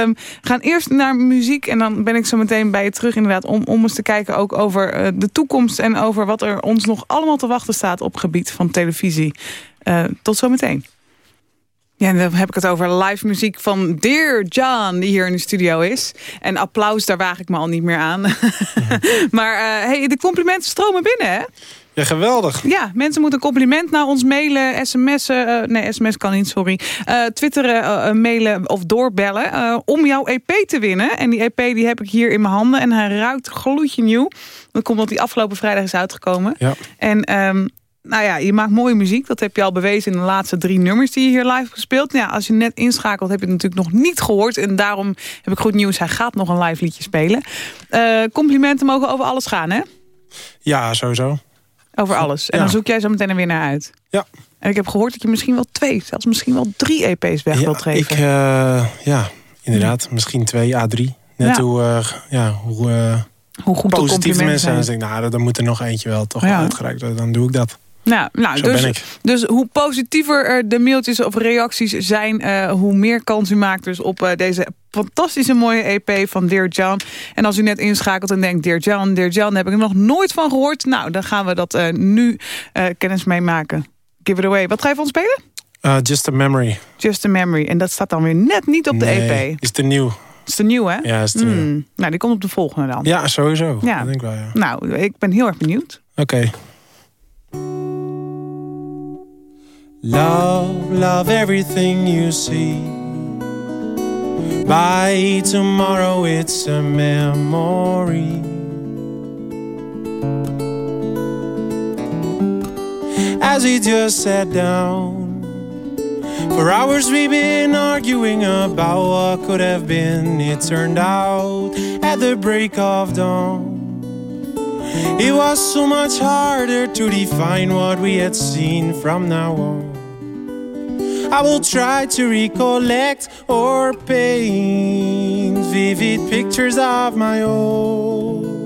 we gaan eerst naar muziek en dan ben ik zo meteen bij je terug inderdaad... om, om eens te kijken ook over uh, de toekomst en over wat er ons nog allemaal te wachten staat... op gebied van televisie. tot zometeen. Ja, en dan heb ik het over live muziek van Dear John, die hier in de studio is. En applaus, daar waag ik me al niet meer aan. maar uh, hey, de complimenten stromen binnen, hè? Ja, geweldig. Ja, mensen moeten een compliment naar ons mailen, sms'en. Uh, nee, sms kan niet, sorry. Uh, twitteren, uh, mailen of doorbellen om jouw EP te winnen. En die EP die heb ik hier in mijn handen en hij ruikt gloedje nieuw. Dat komt omdat die afgelopen vrijdag is uitgekomen. Ja. En um, nou ja, je maakt mooie muziek. Dat heb je al bewezen in de laatste drie nummers die je hier live hebt gespeeld. Ja, als je net inschakelt heb je het natuurlijk nog niet gehoord. En daarom heb ik goed nieuws. Hij gaat nog een live liedje spelen. Uh, complimenten mogen over alles gaan, hè? Ja, sowieso. Over alles. En ja. dan zoek jij zo meteen er weer naar uit. Ja. En ik heb gehoord dat je misschien wel twee, zelfs misschien wel drie EP's weg ja, wilt geven. Ik, uh, ja, inderdaad. Ja. Misschien twee, A3. Net hoe, uh, ja, hoe, uh, hoe goed positief de mensen zijn. Denk ik, nou, dan moet er nog eentje wel toch uitgereikt worden. Dan doe ik dat. Nou, nou dus, ben ik. dus hoe positiever de mailtjes of reacties zijn... Uh, hoe meer kans u maakt dus op uh, deze fantastische mooie EP van Dear John. En als u net inschakelt en denkt... Dear John, Dear John, heb ik er nog nooit van gehoord. Nou, dan gaan we dat uh, nu kennis mee maken. Give it away. Wat ga je van spelen? just a Memory. Just a Memory. En dat staat dan weer net niet op nee, de EP. is te nieuw. Is te nieuw, hè? Ja, is te mm. nieuw. Nou, die komt op de volgende dan. Ja, sowieso. Ja. Dat denk ik wel, ja. Nou, ik ben heel erg benieuwd. Oké. Okay. Love, love everything you see. By tomorrow, it's a memory. As we just sat down, for hours we've been arguing about what could have been. It turned out at the break of dawn. It was so much harder to define what we had seen from now on. I will try to recollect or paint vivid pictures of my own.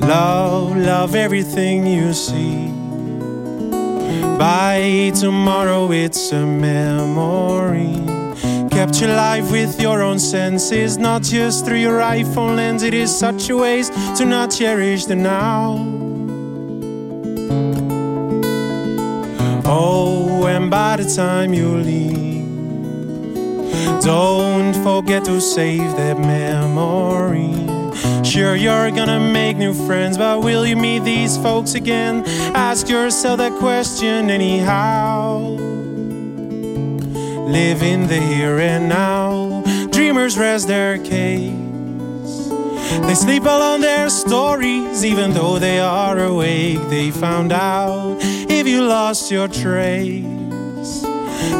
Love, love everything you see. By tomorrow, it's a memory. Capture life with your own senses, not just through your iPhone lens. It is such a waste to not cherish the now. Oh, and by the time you leave, don't forget to save that memory. Sure, you're gonna make new friends, but will you meet these folks again? Ask yourself that question anyhow. Live in the here and now. Dreamers rest their case. They sleep along their stories, even though they are awake. They found out you lost your trace.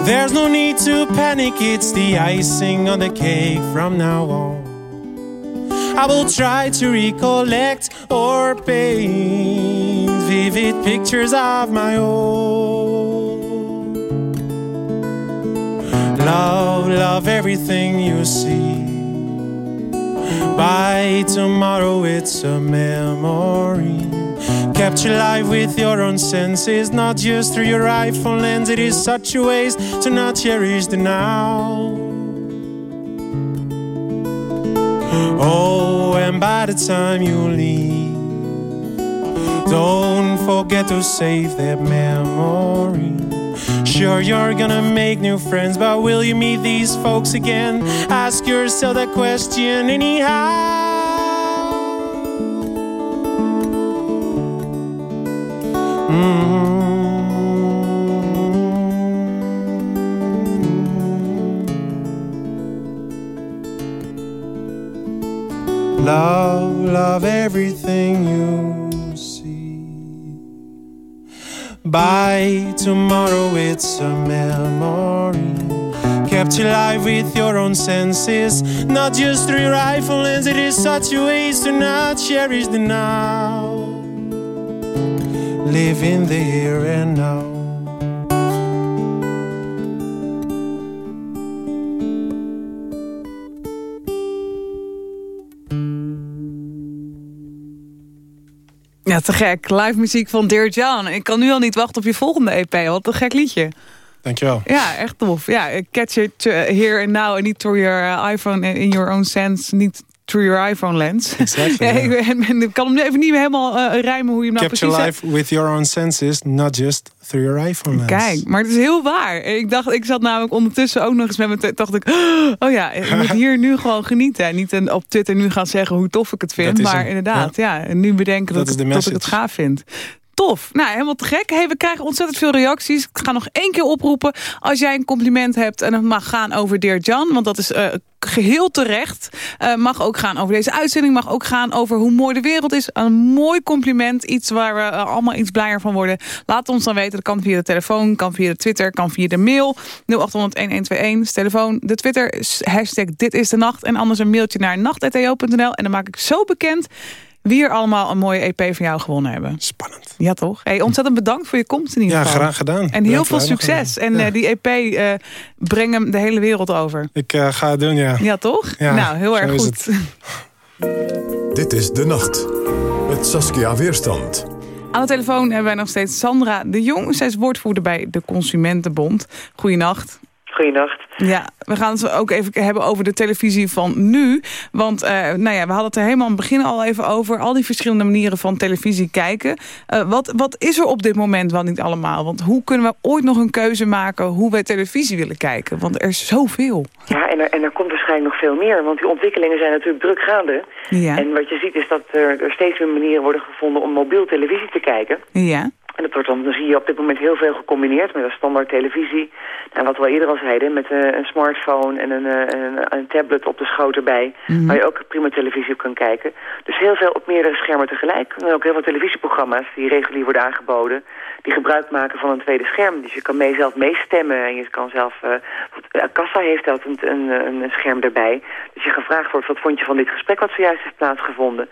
There's no need to panic, it's the icing on the cake from now on. I will try to recollect or paint vivid pictures of my own. Love, love everything you see. By tomorrow, it's a memory. Kept alive with your own senses, not just through your iPhone lens. It is such a waste to not cherish the now. Oh, and by the time you leave, don't forget to save that memory. Sure, you're gonna make new friends, but will you meet these folks again? Ask yourself that question anyhow. Mm-hmm. Love, love everything you see. By tomorrow, it's a memory. Kept alive with your own senses, not just through iPhone lens. It is such a waste to not cherish the now. Live in the here and now. Ja, te gek. Live muziek van Dear John. Ik kan nu al niet wachten op je volgende EP. Wat een gek liedje. Dankjewel. Ja, echt tof. Ja, catch it uh, here and now. En niet through your uh, iPhone in your own sense. Niet through your iPhone lens. Exactly, ja, ik, ik kan hem even niet helemaal uh, rijmen hoe je hem nou Capture precies life with your own senses, not just through your iPhone lens. Kijk, maar het is heel waar. Ik dacht, ik zat namelijk ondertussen ook nog eens met mijn... dacht ik, oh ja, ik moet hier nu gewoon genieten. En niet op Twitter nu gaan zeggen hoe tof ik het vind. Maar inderdaad, ja. ja. En nu bedenken dat, Dat ik, dat ik het gaaf vind. Tof. Nou, helemaal te gek. Hey, we krijgen ontzettend veel reacties. Ik ga nog één keer oproepen. Als jij een compliment hebt en het mag gaan over Dear John. Want dat is uh, geheel terecht. Uh, mag ook gaan over deze uitzending. Mag ook gaan over hoe mooi de wereld is. Een mooi compliment. Iets waar we uh, allemaal iets blijer van worden. Laat ons dan weten. Dat kan via de telefoon, kan via de Twitter, kan via de mail. 0800-1121. Telefoon, de Twitter, hashtag dit is de nacht. En anders een mailtje naar nacht.eo.nl. En dan maak ik zo bekend wie er allemaal een mooie EP van jou gewonnen hebben. Spannend. Ja, toch? Hey, ontzettend bedankt voor je komst in ieder ja, geval. graag gedaan. En heel veel succes. En ja. uh, die EP, uh, breng hem de hele wereld over. Ik uh, ga het doen, ja. Ja, toch? Ja, nou, heel erg goed. Dit is De Nacht. Met Saskia Weerstand. Aan de telefoon hebben wij nog steeds Sandra de Jong. Zij is woordvoerder bij de Consumentenbond. Goeienacht. Goeienacht. Ja, we gaan het ook even hebben over de televisie van nu. Want uh, nou ja, we hadden het er helemaal aan het begin al even over. Al die verschillende manieren van televisie kijken. Uh, wat, wat is er op dit moment wel niet allemaal? Want hoe kunnen we ooit nog een keuze maken hoe wij televisie willen kijken? Want er is zoveel. Ja, en er, en er komt waarschijnlijk nog veel meer. Want die ontwikkelingen zijn natuurlijk druk gaande. Ja. En wat je ziet is dat er, er steeds meer manieren worden gevonden om mobiel televisie te kijken. Ja. En dat wordt dan, dan zie je op dit moment heel veel gecombineerd met een standaard televisie. En wat we al eerder al zeiden, met uh, een smartphone en een, een, een, tablet op de schoot erbij. Mm -hmm. Waar je ook prima televisie op kan kijken. Dus heel veel op meerdere schermen tegelijk. En ook heel veel televisieprogramma's die regulier worden aangeboden. Die gebruik maken van een tweede scherm. Dus je kan mee zelf meestemmen en je kan zelf... Uh, Kassa heeft dat een, een, een scherm erbij. Dus je gevraagd wordt, wat vond je van dit gesprek wat zojuist heeft plaatsgevonden?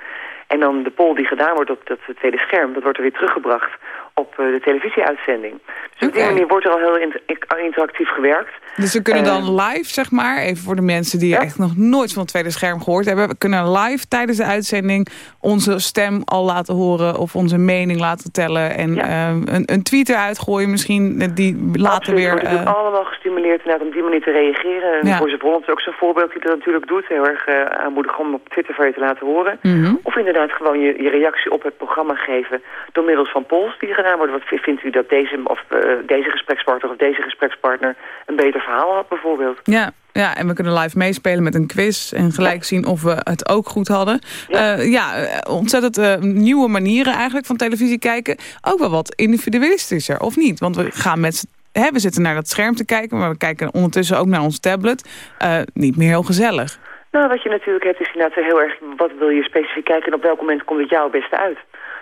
En dan de poll die gedaan wordt op dat tweede scherm, dat wordt er weer teruggebracht op uh, de televisieuitzending. Dus op die manier wordt er al heel inter interactief gewerkt. Dus we kunnen dan uh, live, zeg maar, even voor de mensen die ja? echt nog nooit van het tweede scherm gehoord hebben. We kunnen live tijdens de uitzending onze stem al laten horen of onze mening laten tellen. En ja. uh, een, een tweet eruit gooien misschien, die later Absoluut, weer... Het wordt allemaal gestimuleerd inderdaad om die manier te reageren. En ja. voor Zebron is ook zo'n voorbeeld die dat natuurlijk doet. Heel erg uh, aanmoedigen om op Twitter van je te laten horen. Mm -hmm. Of inderdaad gewoon je, je reactie op het programma geven door middels van polls die gedaan worden. Wat vindt u dat deze, of, uh, deze gesprekspartner of deze gesprekspartner een beter verhaal had bijvoorbeeld? Ja. Ja, en we kunnen live meespelen met een quiz en gelijk zien of we het ook goed hadden. Ja, uh, ja ontzettend uh, nieuwe manieren eigenlijk van televisie kijken. Ook wel wat individualistischer, of niet? Want we gaan met Hè, we zitten naar dat scherm te kijken, maar we kijken ondertussen ook naar ons tablet. Uh, niet meer heel gezellig. Nou, wat je natuurlijk hebt is inderdaad heel erg... wat wil je specifiek kijken en op welk moment komt het jou het beste uit?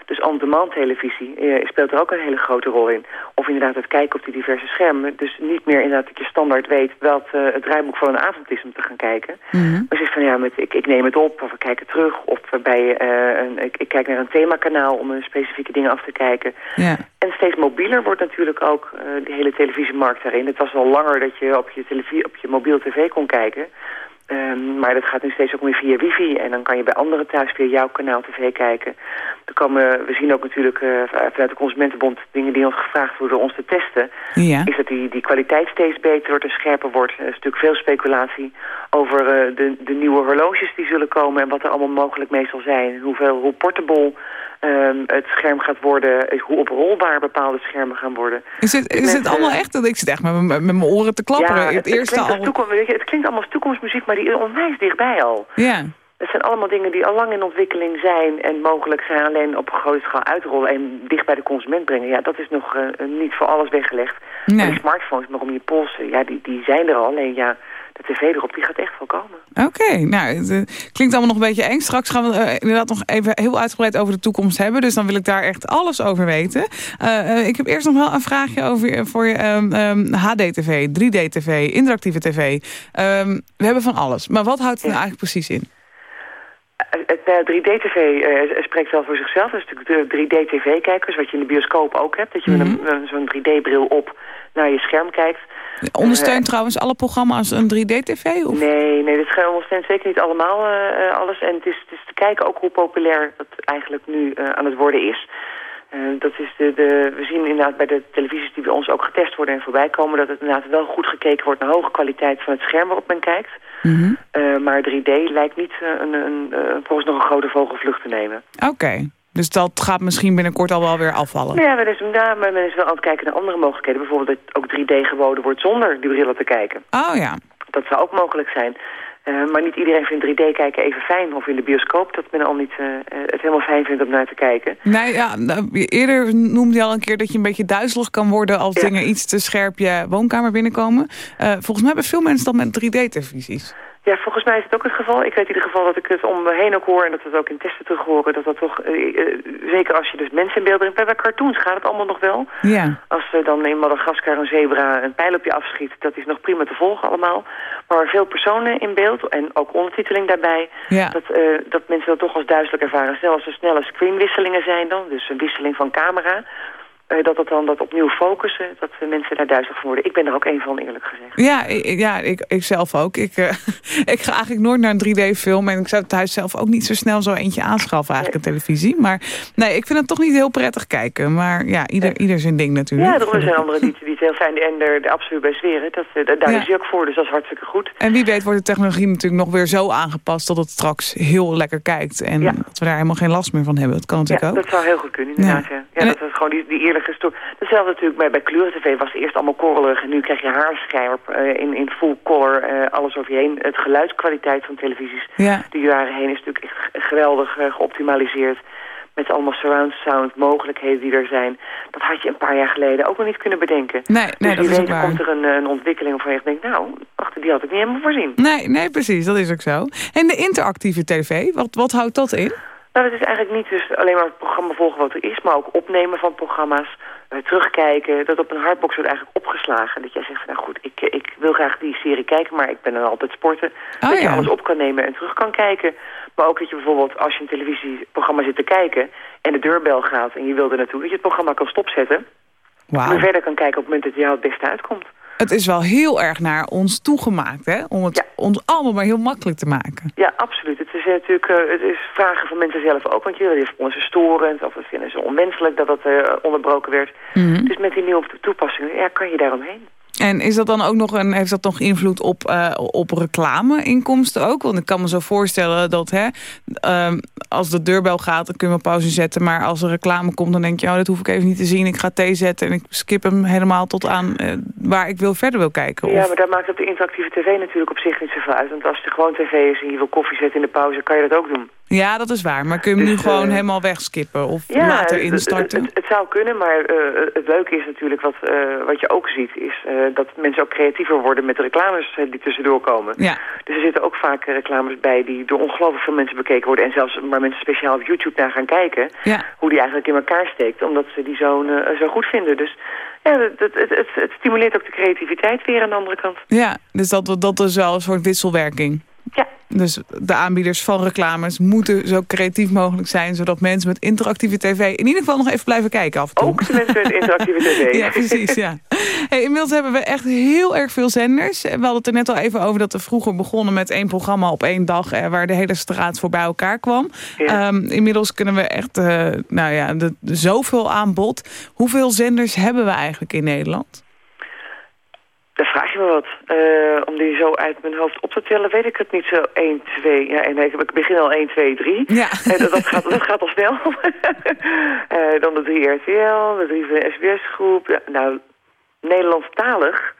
Dus on-demand televisie eh, speelt er ook een hele grote rol in. Of inderdaad het kijken op die diverse schermen. Dus niet meer inderdaad dat je standaard weet wat eh, het rijboek van een avond is om te gaan kijken. Maar zeg van ja, met, ik, ik neem het op of ik kijk het terug. Of bij, eh, een, ik, ik kijk naar een themakanaal om een specifieke dingen af te kijken. En steeds mobieler wordt natuurlijk ook de hele televisiemarkt daarin. Het was al langer dat je op je, televisie, op je mobiel tv kon kijken. Ehm, maar dat gaat nu steeds ook meer via wifi. En dan kan je bij anderen thuis via jouw kanaal tv kijken. Er komen, we zien ook natuurlijk eh, vanuit de Consumentenbond dingen die ons gevraagd worden ons te testen. Ja. Is dat die, die kwaliteit steeds beter wordt en scherper wordt. Er is natuurlijk veel speculatie over eh, de, de nieuwe horloges die zullen komen. En wat er allemaal mogelijk mee zal zijn. Hoeveel, hoe portable ehm, het scherm gaat worden. eh, Hoe oprolbaar bepaalde schermen gaan worden. Is het, is het allemaal echt? Want Ik zit echt met, mijn- met mijn oren te klapperen. Ja, het, eerste klinkt al. toekomst, het klinkt allemaal als toekomstmuziek, maar die is onwijs dichtbij al. Ja. Het zijn allemaal dingen die al lang in ontwikkeling zijn en mogelijk zijn alleen op een grote schaal uitrollen en dicht bij de consument brengen. Ja, dat is nog eh, niet voor alles weggelegd. Maar Nee. die smartphones nog om je pols, eh, ja, die, die zijn er al. Alleen ja, de tv erop, die gaat echt wel komen. Oké, nou, het eh, klinkt allemaal nog een beetje eng. Straks gaan we eh, inderdaad nog even heel uitgebreid over de toekomst hebben. Dus dan wil ik daar echt alles over weten. Ik heb eerst nog wel een vraagje over je- voor je ehm, ehm, HD-tv, 3D-tv, interactieve tv. Ehm, we hebben van alles. Maar wat houdt het nou eigenlijk precies in? Eh, Het eh, 3D-tv eh, spreekt wel voor zichzelf. Dat is natuurlijk de 3D-tv-kijkers, wat je in de bioscoop ook hebt. Dat je met een- een- zo'n 3D-bril op naar je scherm kijkt. Ondersteunt Eh, trouwens alle programma's een 3D-tv? Of? Nee, nee, dat ondersteunt zeker niet allemaal eh, eh, alles. En het is, het is te kijken ook hoe populair dat eigenlijk nu eh, aan het worden is. Eh, dat is de, de, we zien inderdaad bij de televisies die bij ons ook getest worden en voorbij komen... dat het inderdaad wel goed gekeken wordt naar hoge kwaliteit van het scherm waarop men kijkt. Mhm. Eh, maar 3D lijkt niet eh, een, een, eh, volgens nog een grote vogelvlucht te nemen. Oké, dus dat gaat misschien binnenkort al wel weer afvallen. Nou ja, men is, ja, maar men is wel aan het kijken naar andere mogelijkheden. Bijvoorbeeld dat ook 3D geboden wordt zonder die brillen te kijken. Oh ja. Dat zou ook mogelijk zijn. Eh, maar niet iedereen vindt 3D kijken even fijn. Of in de bioscoop dat men al niet eh, eh, het helemaal fijn vindt om naar te kijken. Nee, ja, nou, eerder noemde je al een keer dat je een beetje duizelig kan worden... als Ja. dingen iets te scherp je woonkamer binnenkomen. Volgens mij hebben veel mensen dat met 3D-televisies. Ja, volgens mij is het ook het geval. Ik weet in ieder geval dat ik het om me heen ook hoor... en dat we het ook in testen terug horen... dat dat toch, eh, eh, zeker als je dus mensen in beeld brengt... bij, bij cartoons gaat het allemaal nog wel. Ja. Als er dan in Madagaskar een zebra een pijl op je afschiet... dat is nog prima te volgen allemaal. Maar veel personen in beeld en ook ondertiteling daarbij... Ja. Dat, eh, dat mensen dat toch als duidelijk ervaren. Zelfs er snelle screenwisselingen zijn dan, dus een wisseling van camera... eh, dat het dan dat opnieuw focussen, dat de mensen daar duizelig van worden. Ik ben er ook een van, eerlijk gezegd. Ja, ik, ja ik, ik zelf ook. Ik, eh, ik ga eigenlijk nooit naar een 3D-film. En ik zou thuis zelf ook niet zo snel zo eentje aanschaffen, eigenlijk een televisie. Maar nee, ik vind het toch niet heel prettig kijken. Maar ja, ieder, ieder zijn ding natuurlijk. Ja, er zijn anderen die, die het heel fijn en er, er absoluut bij zweren. Dat, eh, daar Ja. is hij ook voor, dus dat is hartstikke goed. En wie weet wordt de technologie natuurlijk nog weer zo aangepast... dat het straks heel lekker kijkt. En Ja. dat we daar helemaal geen last meer van hebben. Dat kan natuurlijk ook. dat zou heel goed kunnen, inderdaad. Ja. Ja, En dat is gewoon die, die stoor. Hetzelfde natuurlijk bij, bij kleuren-tv was het eerst allemaal korrelig... en nu krijg je haarscherp eh, in, in full color, eh, alles over je heen. Het geluidskwaliteit van televisies Ja. de jaren heen is natuurlijk echt geweldig eh, geoptimaliseerd. Met allemaal surround sound mogelijkheden die er zijn. Dat had je een paar jaar geleden ook nog niet kunnen bedenken. Nee, nee dus dat is waar. komt er een, een ontwikkeling waarvan je denkt... nou, wacht, die had ik niet helemaal voorzien. Nee, nee, precies. Dat is ook zo. En de interactieve tv, wat, wat houdt dat in? Nou, het is eigenlijk niet dus alleen maar het programma volgen wat er is... maar ook opnemen van programma's, eh, terugkijken. Dat op een hardbox wordt eigenlijk opgeslagen. Dat jij zegt van, nou goed, ik, eh, ik wil graag die serie kijken... maar ik ben dan altijd sporten. Oh, dat je ja. alles op kan nemen en terug kan kijken. Maar ook dat je bijvoorbeeld, als je een televisieprogramma zit te kijken... en de deurbel gaat en je wil er naartoe... dat je het programma kan stopzetten... en Wauw. weer verder kan kijken op het moment dat jou het beste uitkomt. Het is wel heel erg naar ons toegemaakt, hè? Om het Ja. ons allemaal maar heel makkelijk te maken. Ja, absoluut. Het is eh, natuurlijk eh, het is vragen van mensen zelf ook. Want jullie vonden ze storend of vinden ze onmenselijk dat dat eh, onderbroken werd. Mhm. Dus met die nieuwe toepassingen ja, kan je daaromheen. En is dat dan ook nog een, heeft dat nog invloed op, eh op reclameinkomsten ook? Want ik kan me zo voorstellen dat hè, ehm, als de deurbel gaat, dan kun je op pauze zetten. Maar als er reclame komt, dan denk je, oh, dat hoef ik even niet te zien. Ik ga thee zetten en ik skip hem helemaal tot aan eh, waar ik wil verder wil kijken. Ja, Of- maar daar maakt op de interactieve tv natuurlijk op zich niet zoveel uit. Want als het gewoon tv is en je wil koffie zetten in de pauze, kan je dat ook doen. Ja, dat is waar. Maar kun je hem Dus, nu gewoon eh, helemaal wegskippen of Ja, later instarten? Het, het, het zou kunnen, maar eh, het leuke is natuurlijk wat, eh, wat je ook ziet... is dat mensen ook creatiever worden met de reclames die tussendoor komen. Ja. Dus er zitten ook vaak reclames bij die door ongelooflijk veel mensen bekeken worden... en zelfs waar mensen speciaal op YouTube naar gaan kijken... Ja. hoe die eigenlijk in elkaar steekt, omdat ze die zo, eh, zo goed vinden. Dus ja, het, het, het stimuleert ook de creativiteit weer aan de andere kant. Ja, dus dat, dat is wel een soort wisselwerking. Ja. Dus de aanbieders van reclames moeten zo creatief mogelijk zijn... zodat mensen met interactieve tv in ieder geval nog even blijven kijken af en toe. Ook de mensen met interactieve tv. Ja, precies, ja. Hey, inmiddels hebben we echt heel erg veel zenders. We hadden het er net al even over dat we vroeger begonnen met één programma op één dag... eh, waar de hele straat voor bij elkaar kwam. Ja. Ehm, inmiddels kunnen we echt, eh, nou ja, de, zoveel aanbod. Hoeveel zenders hebben we eigenlijk in Nederland? Daar vraag je me wat. Eh, om die zo uit mijn hoofd op te tellen, weet ik het niet zo 1, 2... Ja, en ik, begin al 1, 2, 3. Ja. Eh, dat, dat, gaat, dat gaat al snel. Eh, dan de 3 RTL, de 3 van de SBS-groep. Ja, nou, Nederlandstalig...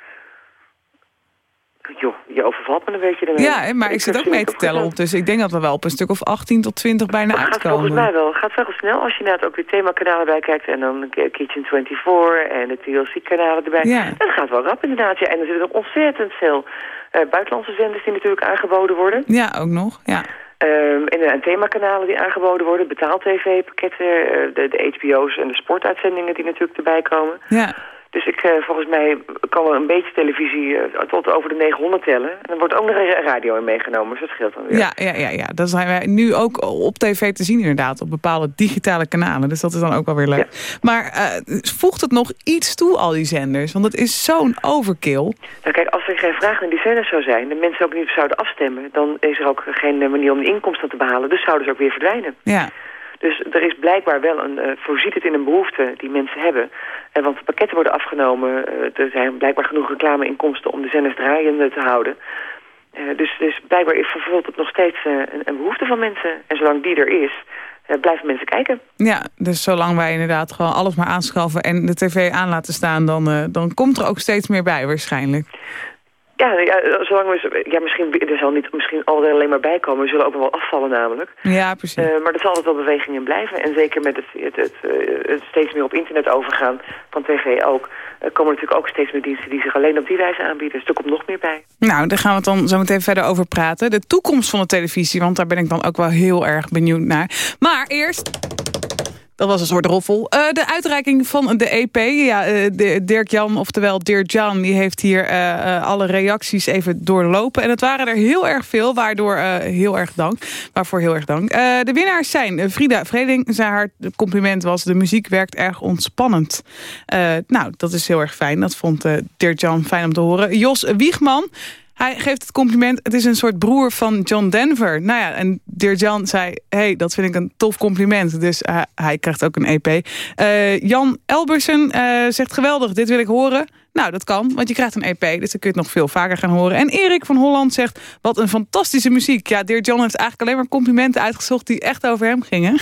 Joh, je overvalt me een beetje ermee. Ja, maar ik zit ook mee te tellen. Dus ik denk dat we wel op een stuk of 18 tot 20 bijna Dat gaat volgens mij uitkomen. wel. gaat wel snel als je inderdaad ook weer themakanalen bij kijkt. En dan Kitchen 24 en de TLC-kanalen erbij. Ja. Dat gaat wel rap inderdaad. Ja. En er zitten nog ontzettend veel eh, buitenlandse zenders die natuurlijk aangeboden worden. Ja, ook nog. Ja. Ehm, en, en themakanalen die aangeboden worden. Betaal-tv-pakketten, eh, de, de HBO's en de sportuitzendingen die natuurlijk erbij komen. ja. Dus ik, eh, volgens mij kan er een beetje televisie eh, tot over de 900 tellen. En dan wordt ook nog een radio in meegenomen, dus dat scheelt dan weer. Ja, ja, ja, ja, dat zijn wij nu ook op tv te zien inderdaad. Op bepaalde digitale kanalen. Dus dat is dan ook wel weer leuk. Maar eh, voegt het nog iets toe, al die zenders? Want het is zo'n overkill. Nou kijk, als er geen vraag naar die zenders zou zijn... de mensen ook niet zouden afstemmen... dan is er ook geen manier om de inkomsten te behalen. Dus zouden ze ook weer verdwijnen. Ja, Dus er is blijkbaar wel een... eh, voorziet het in een behoefte die mensen hebben. En want de pakketten worden afgenomen. eh, er zijn blijkbaar genoeg reclameinkomsten... om de zenders draaiende te houden. Eh, dus, dus blijkbaar is vervult het nog steeds eh, een, een behoefte van mensen. En zolang die er is... eh, blijven mensen kijken. ja, dus zolang wij inderdaad gewoon alles maar aanschaffen... en de tv aan laten staan, dan, eh, dan komt er ook steeds meer bij waarschijnlijk. Ja, ja, zolang we, ja misschien, er zal niet misschien alleen maar bij komen. We zullen ook wel afvallen namelijk. Ja, precies. Eh, maar er zal altijd wel beweging in blijven. En zeker met het, het, het, eh, het steeds meer op internet overgaan van tv ook... eh, komen er natuurlijk ook steeds meer diensten die zich alleen op die wijze aanbieden. Dus er komt nog meer bij. Nou, daar gaan we het dan zo meteen verder over praten. De toekomst van de televisie, want daar ben ik dan ook wel heel erg benieuwd naar. Maar eerst... Dat was een soort roffel. Eh, de uitreiking van de EP. Ja, eh, de- Dirk Jan, oftewel Dirk Jan, die heeft hier eh, alle reacties even doorlopen. En het waren er heel erg veel, waardoor heel erg dank. Waarvoor heel erg dank. De winnaars zijn Frida Vreding. Zijn haar compliment was, de muziek werkt erg ontspannend. Nou, dat is heel erg fijn. Dat vond eh, Dirk Jan fijn om te horen. Jos Wiegman. Hij geeft het compliment, het is een soort broer van John Denver. Nou ja, en Dear John zei, hey, dat vind ik een tof compliment. Dus eh, hij krijgt ook een EP. Eh, Jan Elbersen eh, zegt, geweldig, dit wil ik horen. Nou, dat kan, want je krijgt een EP, dus dan kun je het nog veel vaker gaan horen. En Erik van Holland zegt, wat een fantastische muziek. Ja, Dear John heeft eigenlijk alleen maar complimenten uitgezocht... die echt over hem gingen.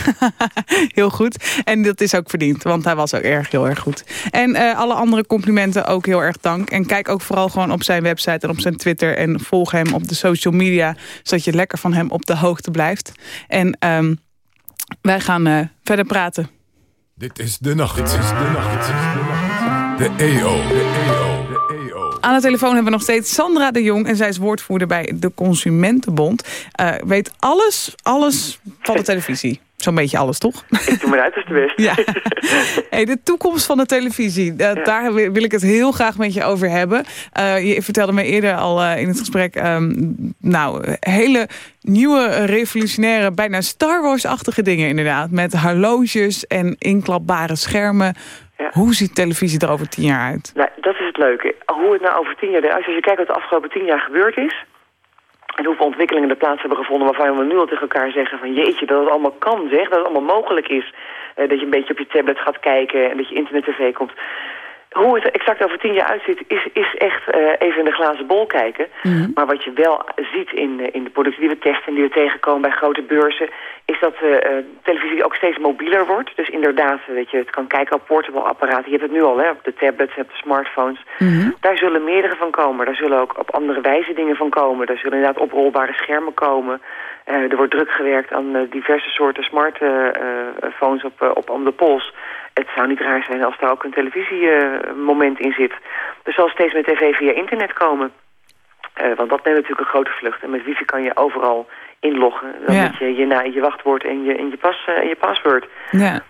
heel goed. En dat is ook verdiend, want hij was ook erg, heel erg goed. En eh, alle andere complimenten ook heel erg dank. En kijk ook vooral gewoon op zijn website en op zijn Twitter... en volg hem op de social media, zodat je lekker van hem op de hoogte blijft. En ehm, wij gaan eh, verder praten. Dit is de nacht. Dit is de nacht. Dit is de nacht. De EO. De EO. Aan de telefoon hebben we nog steeds Sandra de Jong. En zij is woordvoerder bij de Consumentenbond. Eh, weet alles, alles van de televisie. Zo'n beetje alles, toch? Ik doe mijn uiterste best. Ja. Hey, de toekomst van de televisie. eh, Daar wil ik het heel graag met je over hebben. Eh, je vertelde me eerder al eh, in het gesprek... ehm, nou, hele nieuwe, revolutionaire, bijna Star Wars-achtige dingen inderdaad. Met horloges en inklapbare schermen. Ja. Hoe ziet televisie er over tien jaar uit? Nou, dat is het leuke. Hoe het nou over tien jaar eruit Als je kijkt wat de afgelopen tien jaar gebeurd is... en hoeveel ontwikkelingen er plaats hebben gevonden... waarvan we nu al tegen elkaar zeggen van... jeetje, dat het allemaal kan, zeg. Dat het allemaal mogelijk is. eh, dat je een beetje op je tablet gaat kijken... en dat je internet-tv komt. Hoe het exact over tien jaar uitziet, is, is echt eh, even in de glazen bol kijken. Mhm. Maar wat je wel ziet in, eh, in de producten die we testen en die we tegenkomen bij grote beurzen... is dat uh, televisie ook steeds mobieler wordt. Dus inderdaad, weet je, het kan kijken op portable apparaten. Je hebt het nu al, hè, op de tablets, op de smartphones. Mhm. Daar zullen meerdere van komen. Daar zullen ook op andere wijze dingen van komen. Daar zullen inderdaad oprolbare schermen komen. Uh, er wordt druk gewerkt aan uh, diverse soorten smartphones op, op om de pols. Het zou niet raar zijn als daar ook een televisiemoment in zit. Er zal steeds meer tv via internet komen. want dat neemt natuurlijk een grote vlucht. En met wifi kan je overal inloggen. Dan Ja. met je, je, na, je wachtwoord en je, en je, pas, en je paswoord. Ja. Maar...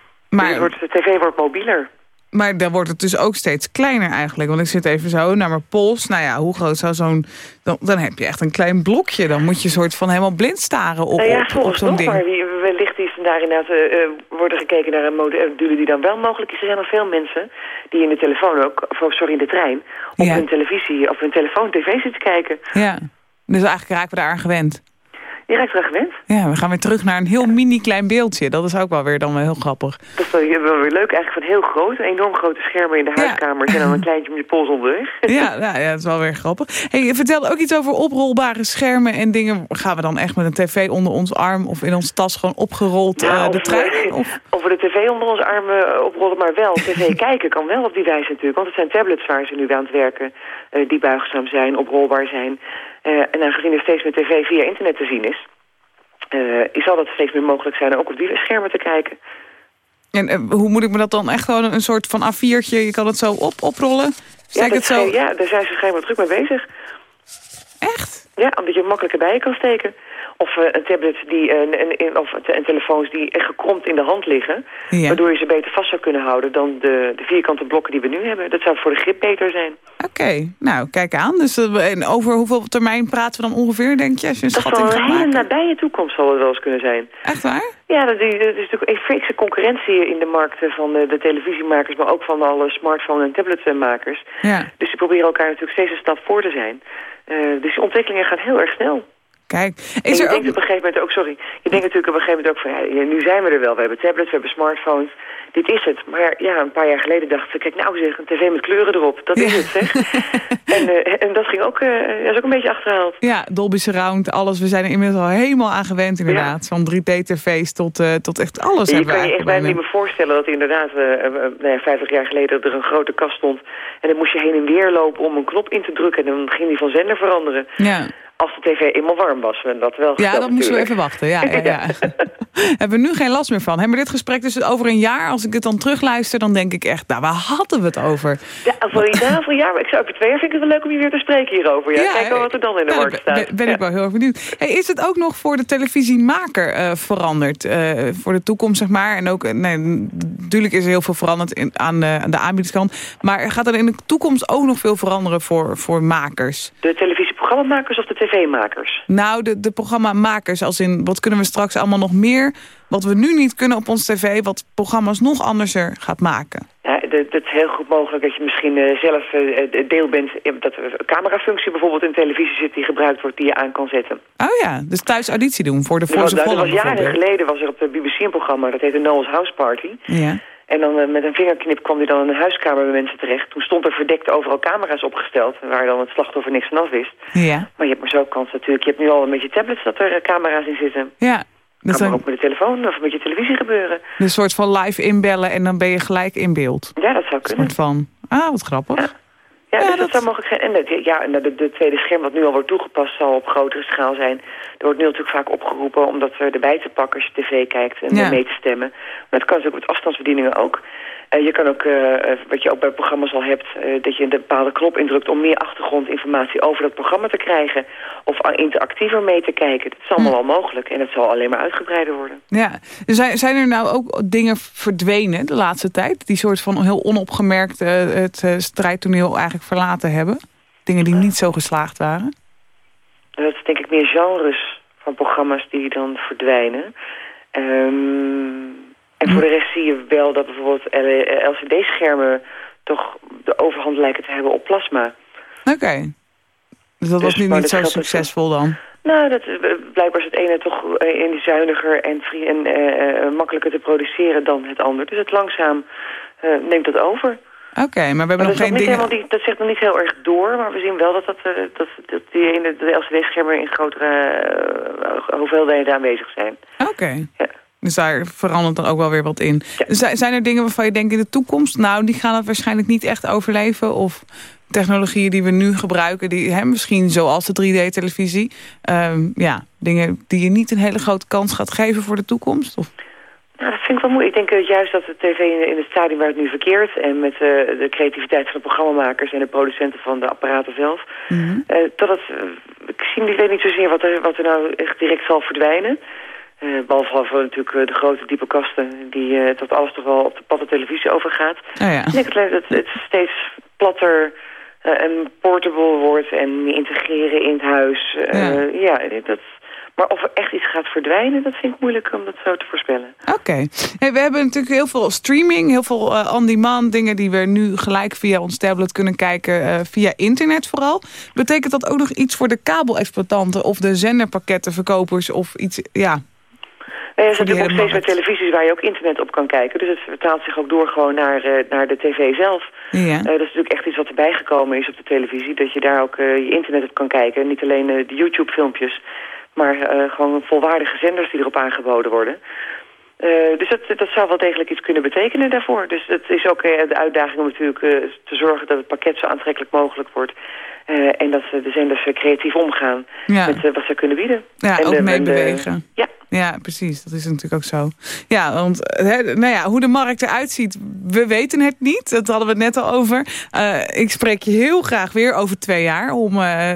Maar, wordt, de tv wordt mobieler. maar dan wordt het dus ook steeds kleiner eigenlijk. Want ik zit even zo naar mijn pols. Nou ja, hoe groot zou zo'n... Dan, dan heb je echt een klein blokje. Dan moet je soort van helemaal blind staren op, nou ja, op, op volgens zo'n ding. maar wie, wellicht is daar inderdaad uh, worden gekeken naar een module die dan wel mogelijk is. Er zijn al veel mensen die in de telefoon ook, of sorry, in de trein, op Ja. hun televisie of hun telefoon tv zitten te kijken. Ja. Dus eigenlijk raken we daar aan gewend. Je raakt eraan gewend. Ja, we gaan weer terug naar een heel mini klein beeldje. Dat is ook wel weer dan wel heel grappig. Dat is wel wel weer leuk eigenlijk van heel groot, enorm grote schermen in de Ja. huiskamer en dan een kleintje om je pols onderweg. Ja, nou, ja, dat is wel weer grappig. Hey, je vertelde ook iets over oprolbare schermen en dingen. Gaan we dan echt met een tv onder ons arm of in onze tas gewoon opgerold Ja, eh, de of, trein? we- Of, of we de tv onder onze armen eh, oprollen, maar wel tv kijken kan wel op die wijze natuurlijk. Want het zijn tablets waar ze nu aan het werken, eh, die buigzaam zijn, oprolbaar zijn. Eh, en aangezien er steeds meer tv via internet te zien is, eh, zal dat steeds meer mogelijk zijn ook op die schermen te kijken. en eh, hoe moet ik me dat dan echt gewoon een soort van A4'tje, je kan het zo op, oprollen? Ja, dat het zo? ja, daar zijn ze schijnbaar druk mee bezig. Echt? Ja, omdat je makkelijker bij je kan steken. Of eh, een tablet die, eh, een, een, of te- en telefoons die echt gekromd in de hand liggen. Ja. Waardoor je ze beter vast zou kunnen houden dan de, de vierkante blokken die we nu hebben. Dat zou voor de grip beter zijn. Oké, nou kijk aan. Dus, eh, en over hoeveel termijn praten we dan ongeveer, denk je? Als je een Dat schatting zal een hele nabije toekomst zal het wel eens kunnen zijn. Echt waar? Ja, dat, is natuurlijk een fikse concurrentie in de markten van de, de televisiemakers... maar ook van alle smartphone- en tabletmakers. Ja, Dus die proberen elkaar natuurlijk steeds een stap voor te zijn. Dus die ontwikkelingen gaan heel erg snel. Kijk. Is je er denkt ook... op een gegeven moment ook, sorry, je denkt natuurlijk op een gegeven moment ook van, ja, nu zijn we er wel. We hebben tablets, we hebben smartphones, dit is het. Maar ja, een paar jaar geleden dachten ze, kijk nou zeg, een tv met kleuren erop, dat is Ja. het zeg. en, eh, en dat ging ook, dat is ook een beetje achterhaald. Ja, Dolby Surround, alles. We zijn er inmiddels al helemaal aan gewend inderdaad. Van 3D-tv's tot, eh, tot echt alles je hebben we kan je echt bijna niet meer voorstellen dat inderdaad eh, eh, eh, nou ja, 50 jaar geleden er een grote kast stond. En dan moest je heen en weer lopen om een knop in te drukken. En dan ging die van zender veranderen. Ja, Als de tv eenmaal warm was. En dat wel ja dat moesten we even wachten. Ja, ja, ja. hebben we nu geen last meer van. Hebben we dit gesprek dus over een jaar, als ik het dan terugluister... dan denk ik echt, nou, waar hadden we het over? Ja, voor een jaar, voor een jaar. Maar ik zou over twee jaar vind ik het wel leuk om je weer te spreken hierover. Ja, Kijk wel wat er dan in de nou, markt staat. Ben, ben Ja. ik wel heel erg benieuwd. Hey, is het ook nog voor de televisiemaker eh, veranderd? eh, voor de toekomst, zeg maar. En ook, eh, nee, natuurlijk is er heel veel veranderd in, aan, de, aan de aanbiederskant. Maar gaat er in de toekomst ook nog veel veranderen voor, voor makers? De televisieprogrammamakers of de tv-makers? Nou, de, de programmamakers, als in wat kunnen we straks allemaal nog meer... wat we nu niet kunnen op ons tv, wat programma's nog anderser gaat maken. Ja, dat is heel goed mogelijk dat je misschien eh, zelf eh, deel bent... eh, dat er een camerafunctie bijvoorbeeld in televisie zit die gebruikt wordt... die je aan kan zetten. Oh ja, dus thuis auditie doen voor de Voice of dat was jaren geleden was er op de BBC een programma... dat heette Noah's House Party. Ja. En dan eh, met een vingerknip kwam hij dan in de huiskamer bij mensen terecht. Toen stond er verdekt overal camera's opgesteld... waar dan het slachtoffer niks van af wist. Ja, Maar je hebt maar zo kans natuurlijk. Je hebt nu al met je tablets dat er eh, camera's in zitten. ja. Dus kan dan ook met de telefoon of met je televisie gebeuren. een soort van live inbellen en dan ben je gelijk in beeld. Ja, dat zou Een kunnen. soort van, ah, wat grappig. Ja. Ja, Ja, dus dat, dat- zou mogelijk zijn. En de, ja, en de, de tweede scherm wat nu al wordt toegepast zal op grotere schaal zijn. Er wordt nu natuurlijk vaak opgeroepen om dat er erbij te pakken als je tv kijkt en Ja. mee te stemmen. Maar dat kan natuurlijk met afstandsbedieningen ook. Je kan ook, eh, eh, wat je ook bij programma's al hebt, eh, dat je een bepaalde knop indrukt om meer achtergrondinformatie over dat programma te krijgen. Of interactiever mee te kijken. Dat is allemaal Hm. al mogelijk en het zal alleen maar uitgebreider worden. Ja. Zijn, zijn er nou ook dingen verdwenen de laatste tijd? Die soort van heel onopgemerkt het strijdtoneel eigenlijk verlaten hebben? Dingen die niet zo geslaagd waren? Dat is denk ik meer genres van programma's die dan verdwijnen. Ehm, en voor de rest zie je wel dat bijvoorbeeld LCD-schermen toch de overhand lijken te hebben op plasma. Oké. Dus dat Dus, was nu maar niet zo succesvol dan? Nou, dat, eh, blijkbaar is het ene toch eh, in zuiniger en, en eh, eh, makkelijker te produceren dan het ander. Dus het langzaam eh, neemt dat over. Oké, maar we hebben Maar nog geen dingen... die, dat zegt nog niet heel erg door, maar we zien wel dat, dat, eh, dat, dat die in de, de LCD-schermen in grotere eh, hoeveelheden aanwezig zijn. Oké. Dus daar verandert dan ook wel weer wat in. Zijn er dingen waarvan je denkt in de toekomst... nou, die gaan het waarschijnlijk niet echt overleven? Of technologieën die we nu gebruiken, die, hè, misschien zoals de 3D-televisie... ehm, ja, dingen die je niet een hele grote kans gaat geven voor de toekomst? Of? Nou, dat vind ik wel moeilijk. Ik denk eh, juist dat de tv in, het stadium waar het nu verkeert... en met eh, de creativiteit van de programmamakers en de producenten van de apparaten zelf... eh, dat het, ik, zie, ik weet niet zozeer wat er, wat er nou echt direct zal verdwijnen. Eh behalve voor natuurlijk eh, de grote diepe kasten... die eh, dat alles toch wel op de platte televisie overgaat. Oh ja. Ik denk dat het steeds platter eh, en portable wordt... en integreren in het huis. Eh, ja. dat, maar of er echt iets gaat verdwijnen, dat vind ik moeilijk om dat zo te voorspellen. Oké. Hey, we hebben natuurlijk heel veel streaming, heel veel eh, on-demand dingen... die we nu gelijk via ons tablet kunnen kijken, eh, via internet vooral. Betekent dat ook nog iets voor de kabelexploitanten... of de zenderpakkettenverkopers of iets, ja... Nee, er zijn natuurlijk ook steeds meer televisies waar je ook internet op kan kijken. Dus het vertaalt zich ook door gewoon naar, eh, naar de tv zelf. Ja. Eh, dat is natuurlijk echt iets wat erbij gekomen is op de televisie. Dat je daar ook eh, je internet op kan kijken. Niet alleen de YouTube-filmpjes, maar gewoon volwaardige zenders die erop aangeboden worden. Dus dat, dat zou wel degelijk iets kunnen betekenen daarvoor. Dus het is ook de uitdaging om natuurlijk te zorgen dat het pakket zo aantrekkelijk mogelijk wordt. Eh, en dat eh, de zenders eh, creatief omgaan Ja. met eh, wat ze kunnen bieden. Ja, En ook de- meebewegen. ja. Ja, precies. Dat is natuurlijk ook zo. Ja, want nou ja, hoe de markt eruit ziet, we weten het niet. Dat hadden we het net al over. Eh, ik spreek je heel graag weer over twee jaar om eh,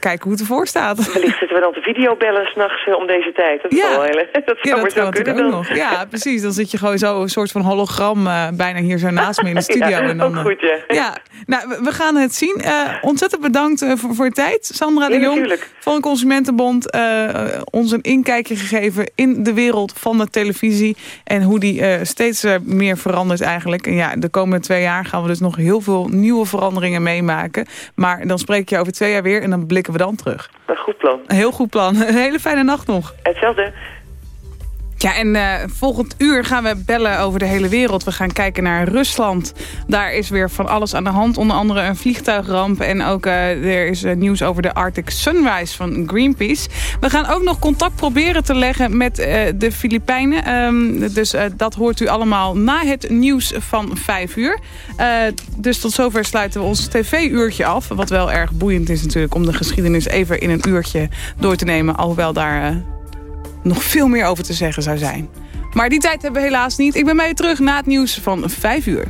te kijken hoe het ervoor staat. Wellicht zitten we dan te videobellen s'nachts om deze tijd. Dat, Ja. wel heel, dat zou Ja, maar dat zo kunnen natuurlijk ook dan. nog. Ja, precies. Dan zit je gewoon zo een soort van hologram eh, bijna hier zo naast me in de studio. Ja, en dan, ook eh, goed, ja. ja. Nou, we- we gaan het zien. Eh, ontzettend bedankt eh, voor, voor je tijd. Sandra de Jong natuurlijk. van de Consumentenbond. eh, ons een inkijkje gegeven in de wereld van de televisie. En hoe die eh, steeds eh, meer verandert eigenlijk. En ja, de komende twee jaar gaan we dus nog heel veel nieuwe veranderingen meemaken. Maar dan spreek je over twee jaar weer en dan blikken we dan terug. Een goed plan. Een heel goed plan. Een hele fijne nacht nog. Hetzelfde. Ja, en eh, volgend uur gaan we bellen over de hele wereld. We gaan kijken naar Rusland. Daar is weer van alles aan de hand. Onder andere een vliegtuigramp. En ook eh, er is eh, nieuws over de Arctic Sunrise van Greenpeace. We gaan ook nog contact proberen te leggen met de Filipijnen. Ehm, dus dat hoort u allemaal na het nieuws van 5 uur. Dus tot zover sluiten we ons tv-uurtje af. Wat wel erg boeiend is natuurlijk om de geschiedenis even in een uurtje door te nemen. Alhoewel daar... nog veel meer over te zeggen zou zijn. Maar die tijd hebben we helaas niet. Ik ben u terug na het nieuws van 5 uur.